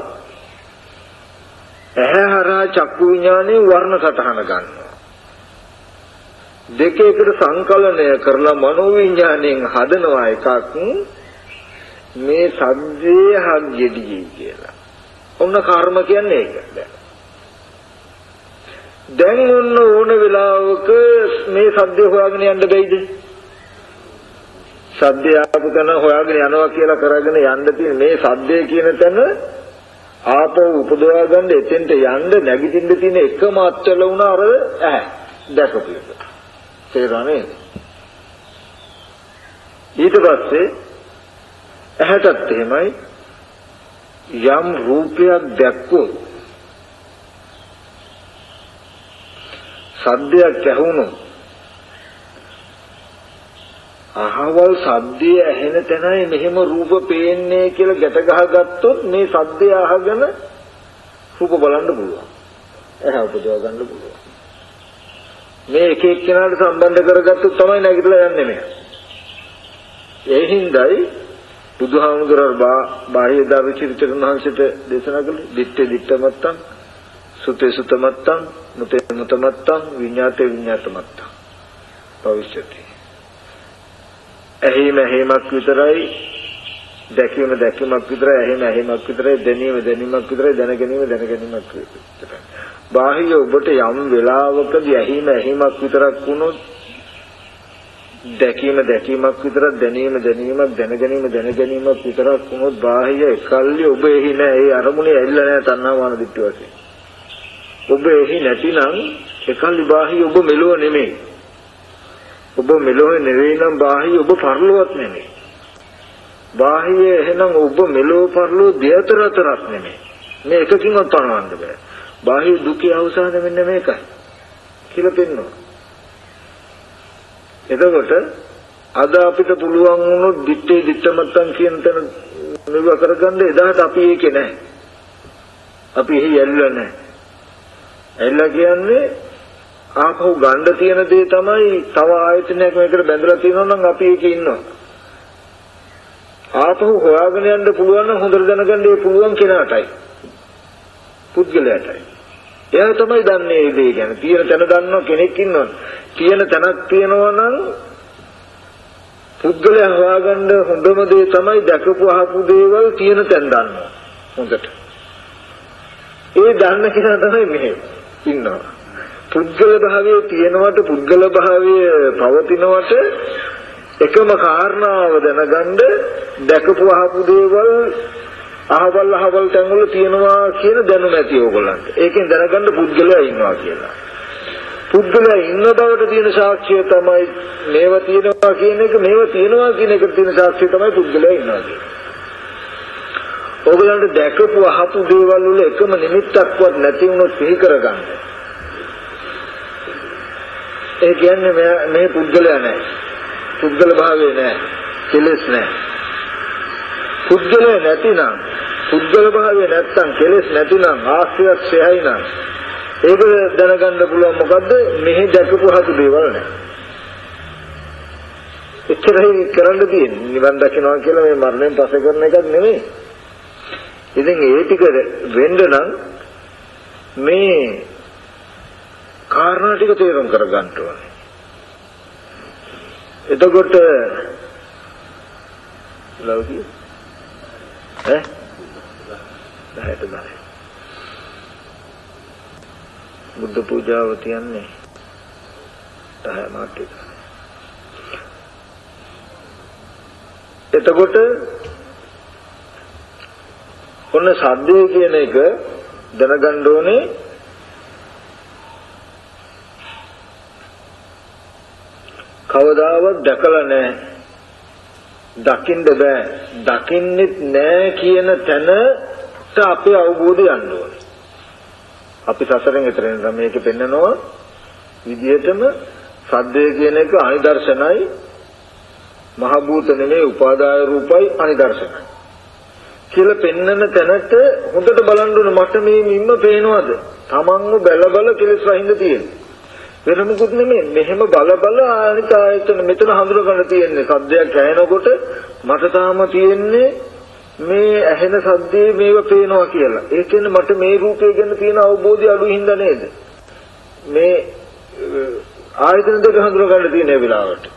[SPEAKER 1] ඇහැ හරහා චක්කු විඥානේ වර්ණ සටහන ගන්නවා. දෙක එකට සංකලනය කරලා මනෝ විඥාණයෙන් හදනවා එකක් මේ සද්දේ හග්ගෙඩියි කියලා. ඔන්න කර්ම කියන්නේ ඒක. දැන් ඔන්න ඕන වෙලාවක මේ සද්දේ හොයාගෙන යන්න බැයිද? සද්දය ආපු තැන හොයාගෙන යනවා කියලා කරගෙන යන්න තියෙන මේ සද්දය කියන තැන ආපහු උපදවා ගන්න එතෙන්ට යන්න නැගිටින්න තියෙන එකම අත්වල වුණ අර ඇහැ දැකපු එක. තේරුණා ඊට පස්සේ ඇහැටත් එහෙමයි යම් රූපයක් දැක්කොත් සද්දයක් ඇහුණොත් අහවල් සද්දය ඇහෙන තැනයි මෙහෙම රූප පේන්නේ කියලා ගැට ගහගත්තොත් මේ සද්දය අහගෙන රූප බලන්න පුළුවන්. එහා උපදව ගන්න පුළුවන්. මේ එක එක්කෙනාට සම්බන්ධ කරගත්තොත් තමයි නැගිටලා යන්නේ මේ. ඒ හින්දායි බුදුහාමුදුරුවෝ බාහ්‍ය දාවිචිරිතකන් වහන්සේට දේශනා කළේ දිත්තේ දිත්තමත්තං සුතේ සුතමත්තං මුතේ මුතමත්තං විඤ්ඤාතේ විඤ්ඤාතමත්තං භවිෂ්‍යති ඇහිම ඇහිමක් විතරයි දැකීම දැකීමක් විතරයි ඇහිම ඇහිමක් විතරයි දැනීම දැනීමක් විතරයි දැනගැනීම දැනගැනීමක් විතරයි බාහිර ඔබට යම් වෙලාවකදී ඇහිම ඇහිමක් විතරක් වුණොත් දැකීම දැකීමක් විතරක් දැනීම දැනීමක් දැනගැනීම දැනගැනීමක් විතරක් වුණොත් බාහිර එකල්ලි ඔබ එහි නෑ. ඒ අරමුණේ ඇවිල්ලා නෑ තණ්හා මාන දිට්ඨිය වශයෙන්. ඔබ එහි නැතිනම් එකල්ලි බාහිර ඔබ මෙලොව නෙමෙයි. ඔබ මෙලොව නෙවෙයි නම් බාහිර ඔබ පරලොවත් නෙමෙයි. බාහිර එහෙනම් ඔබ මෙලොව පරලොව දෙතර අතරක් නෙමෙයි. මේ එකකින්වත් පණවන්න බෑ. බාහිර දුකේ අවසාන මෙන්න මේකයි. කියලා පෙන්වනවා එතකොට අද අපිට පුළුවන් වුණොත් දිත්තේ දිත්තමත්තන් කියන තැන මෙව කරගන්න එදාට අපි ඒකේ නැහැ. අපි එහි යැල්ලා නැහැ. එල්ලා කියන්නේ ආපහු ගන්න තියෙන දේ තමයි තව ආයතනයක් මේකට බැඳලා තියෙනවා නම් අපි ඒකේ ඉන්නවා. ආපහු හොයාගෙන යන්න පුළුවන් නම් හොඳට දැනගන්න ඒ පුළුවන් කෙනාටයි. පුද්ගලයාටයි. එයා තමයි දන්නේ මේ දේ ගැන. තියෙන තැන දන්නව කෙනෙක් ඉන්නවා. තියෙන තැනක් තියෙනවා නම් පුද්ගලයා හොයාගන්න හොඳම දේ තමයි දැකපු අහපු දේවල් තියෙන තැන දන්නවා. හොඳට. ඒ දන්න කෙනා තමයි මෙහෙ ඉන්නවා. පුද්ගල භාවයේ තියෙනවට පුද්ගල භාවයේ පවතිනවට එකම කාරණාව දැනගන්න දැකපු අහපු දේවල් අහවල් අහවල් තැන්වල තියෙනවා කියන දැනුම ඇති ඕගොල්ලන්ට. ඒකෙන් දැනගන්න පුද්ගලයා ඉන්නවා කියලා. පුද්ගලයා ඉන්න බවට තියෙන සාක්ෂිය තමයි මේව තියෙනවා කියන එක මේව තියෙනවා කියන එකට තියෙන සාක්ෂිය තමයි පුද්ගලයා ඉන්නවා කියන්නේ. ඕගොල්ලන්ට දැකපු අහපු දේවල් වල එකම නිමිත්තක්වත් නැති වුණොත් සිහි කරගන්න. ඒ කියන්නේ මේ පුද්ගලයා නැහැ. පුද්ගල භාවය නැහැ. කෙලෙස් නැහැ. පුද්ගලයා නැතිනම් පුද්ගල භාවය නැත්තම් කෙලෙස් නැතිනම් ආශ්‍රයත් ශේහයි නම් ඒක දැනගන්න පුළුවන් මොකද්ද මෙහි දැකපු හසු දේවල් නැහැ. එච්චරයි කරන්න තියෙන්නේ නිවන් දකින්නවා කියලා මේ මරණයෙන් පස්සේ කරන එකක් නෙමෙයි. ඉතින් ඒ ටික වෙන්න නම් මේ කාරණා ටික තේරුම් කරගන්න ඕනේ. එතකොට ලෞකික ඈ 10ට 10 බුද්ධ පූජාව තියන්නේ 10 මාර්ට එතකොට ඔන්න සද්දේ කියන එක දැනගන්න ඕනේ කවදාවත් දැකලා නැහැ. දකින්න බෑ. දකින්නෙත් නැහැ කියන තැනට අපේ අවබෝධය යන්න ඕනේ. අපි සසරෙන් ඈතර වෙනවා මේක පෙන්නනවා විදිහටම සද්දය කියන එක අනිදර්ශනයි මහ භූත නෙමෙයි උපාදාය රූපයි අනිදර්ශනයි කියලා පෙන්නන තැනට හොඳට බලන්න ඕන මට මේ මිම්ම පේනවද? තමන්ව බැල බල කෙලස් රහින්ද තියෙන්නේ. වෙන මොකුත් නෙමෙයි මෙහෙම බල බල අනිත් ආයතන මෙතන හඳුර ගන්න තියෙන්නේ සද්දයක් ඇහෙනකොට මට තාම තියෙන්නේ මේ ඇහෙන සද්දේ මේව පේනවා කියලා. ඒ කියන්නේ මට මේ රූපය ගැන තියෙන අවබෝධය අඩු හින්දා නේද? මේ ආයතන දෙක හඳුර ගන්න තියෙන වෙලාවට.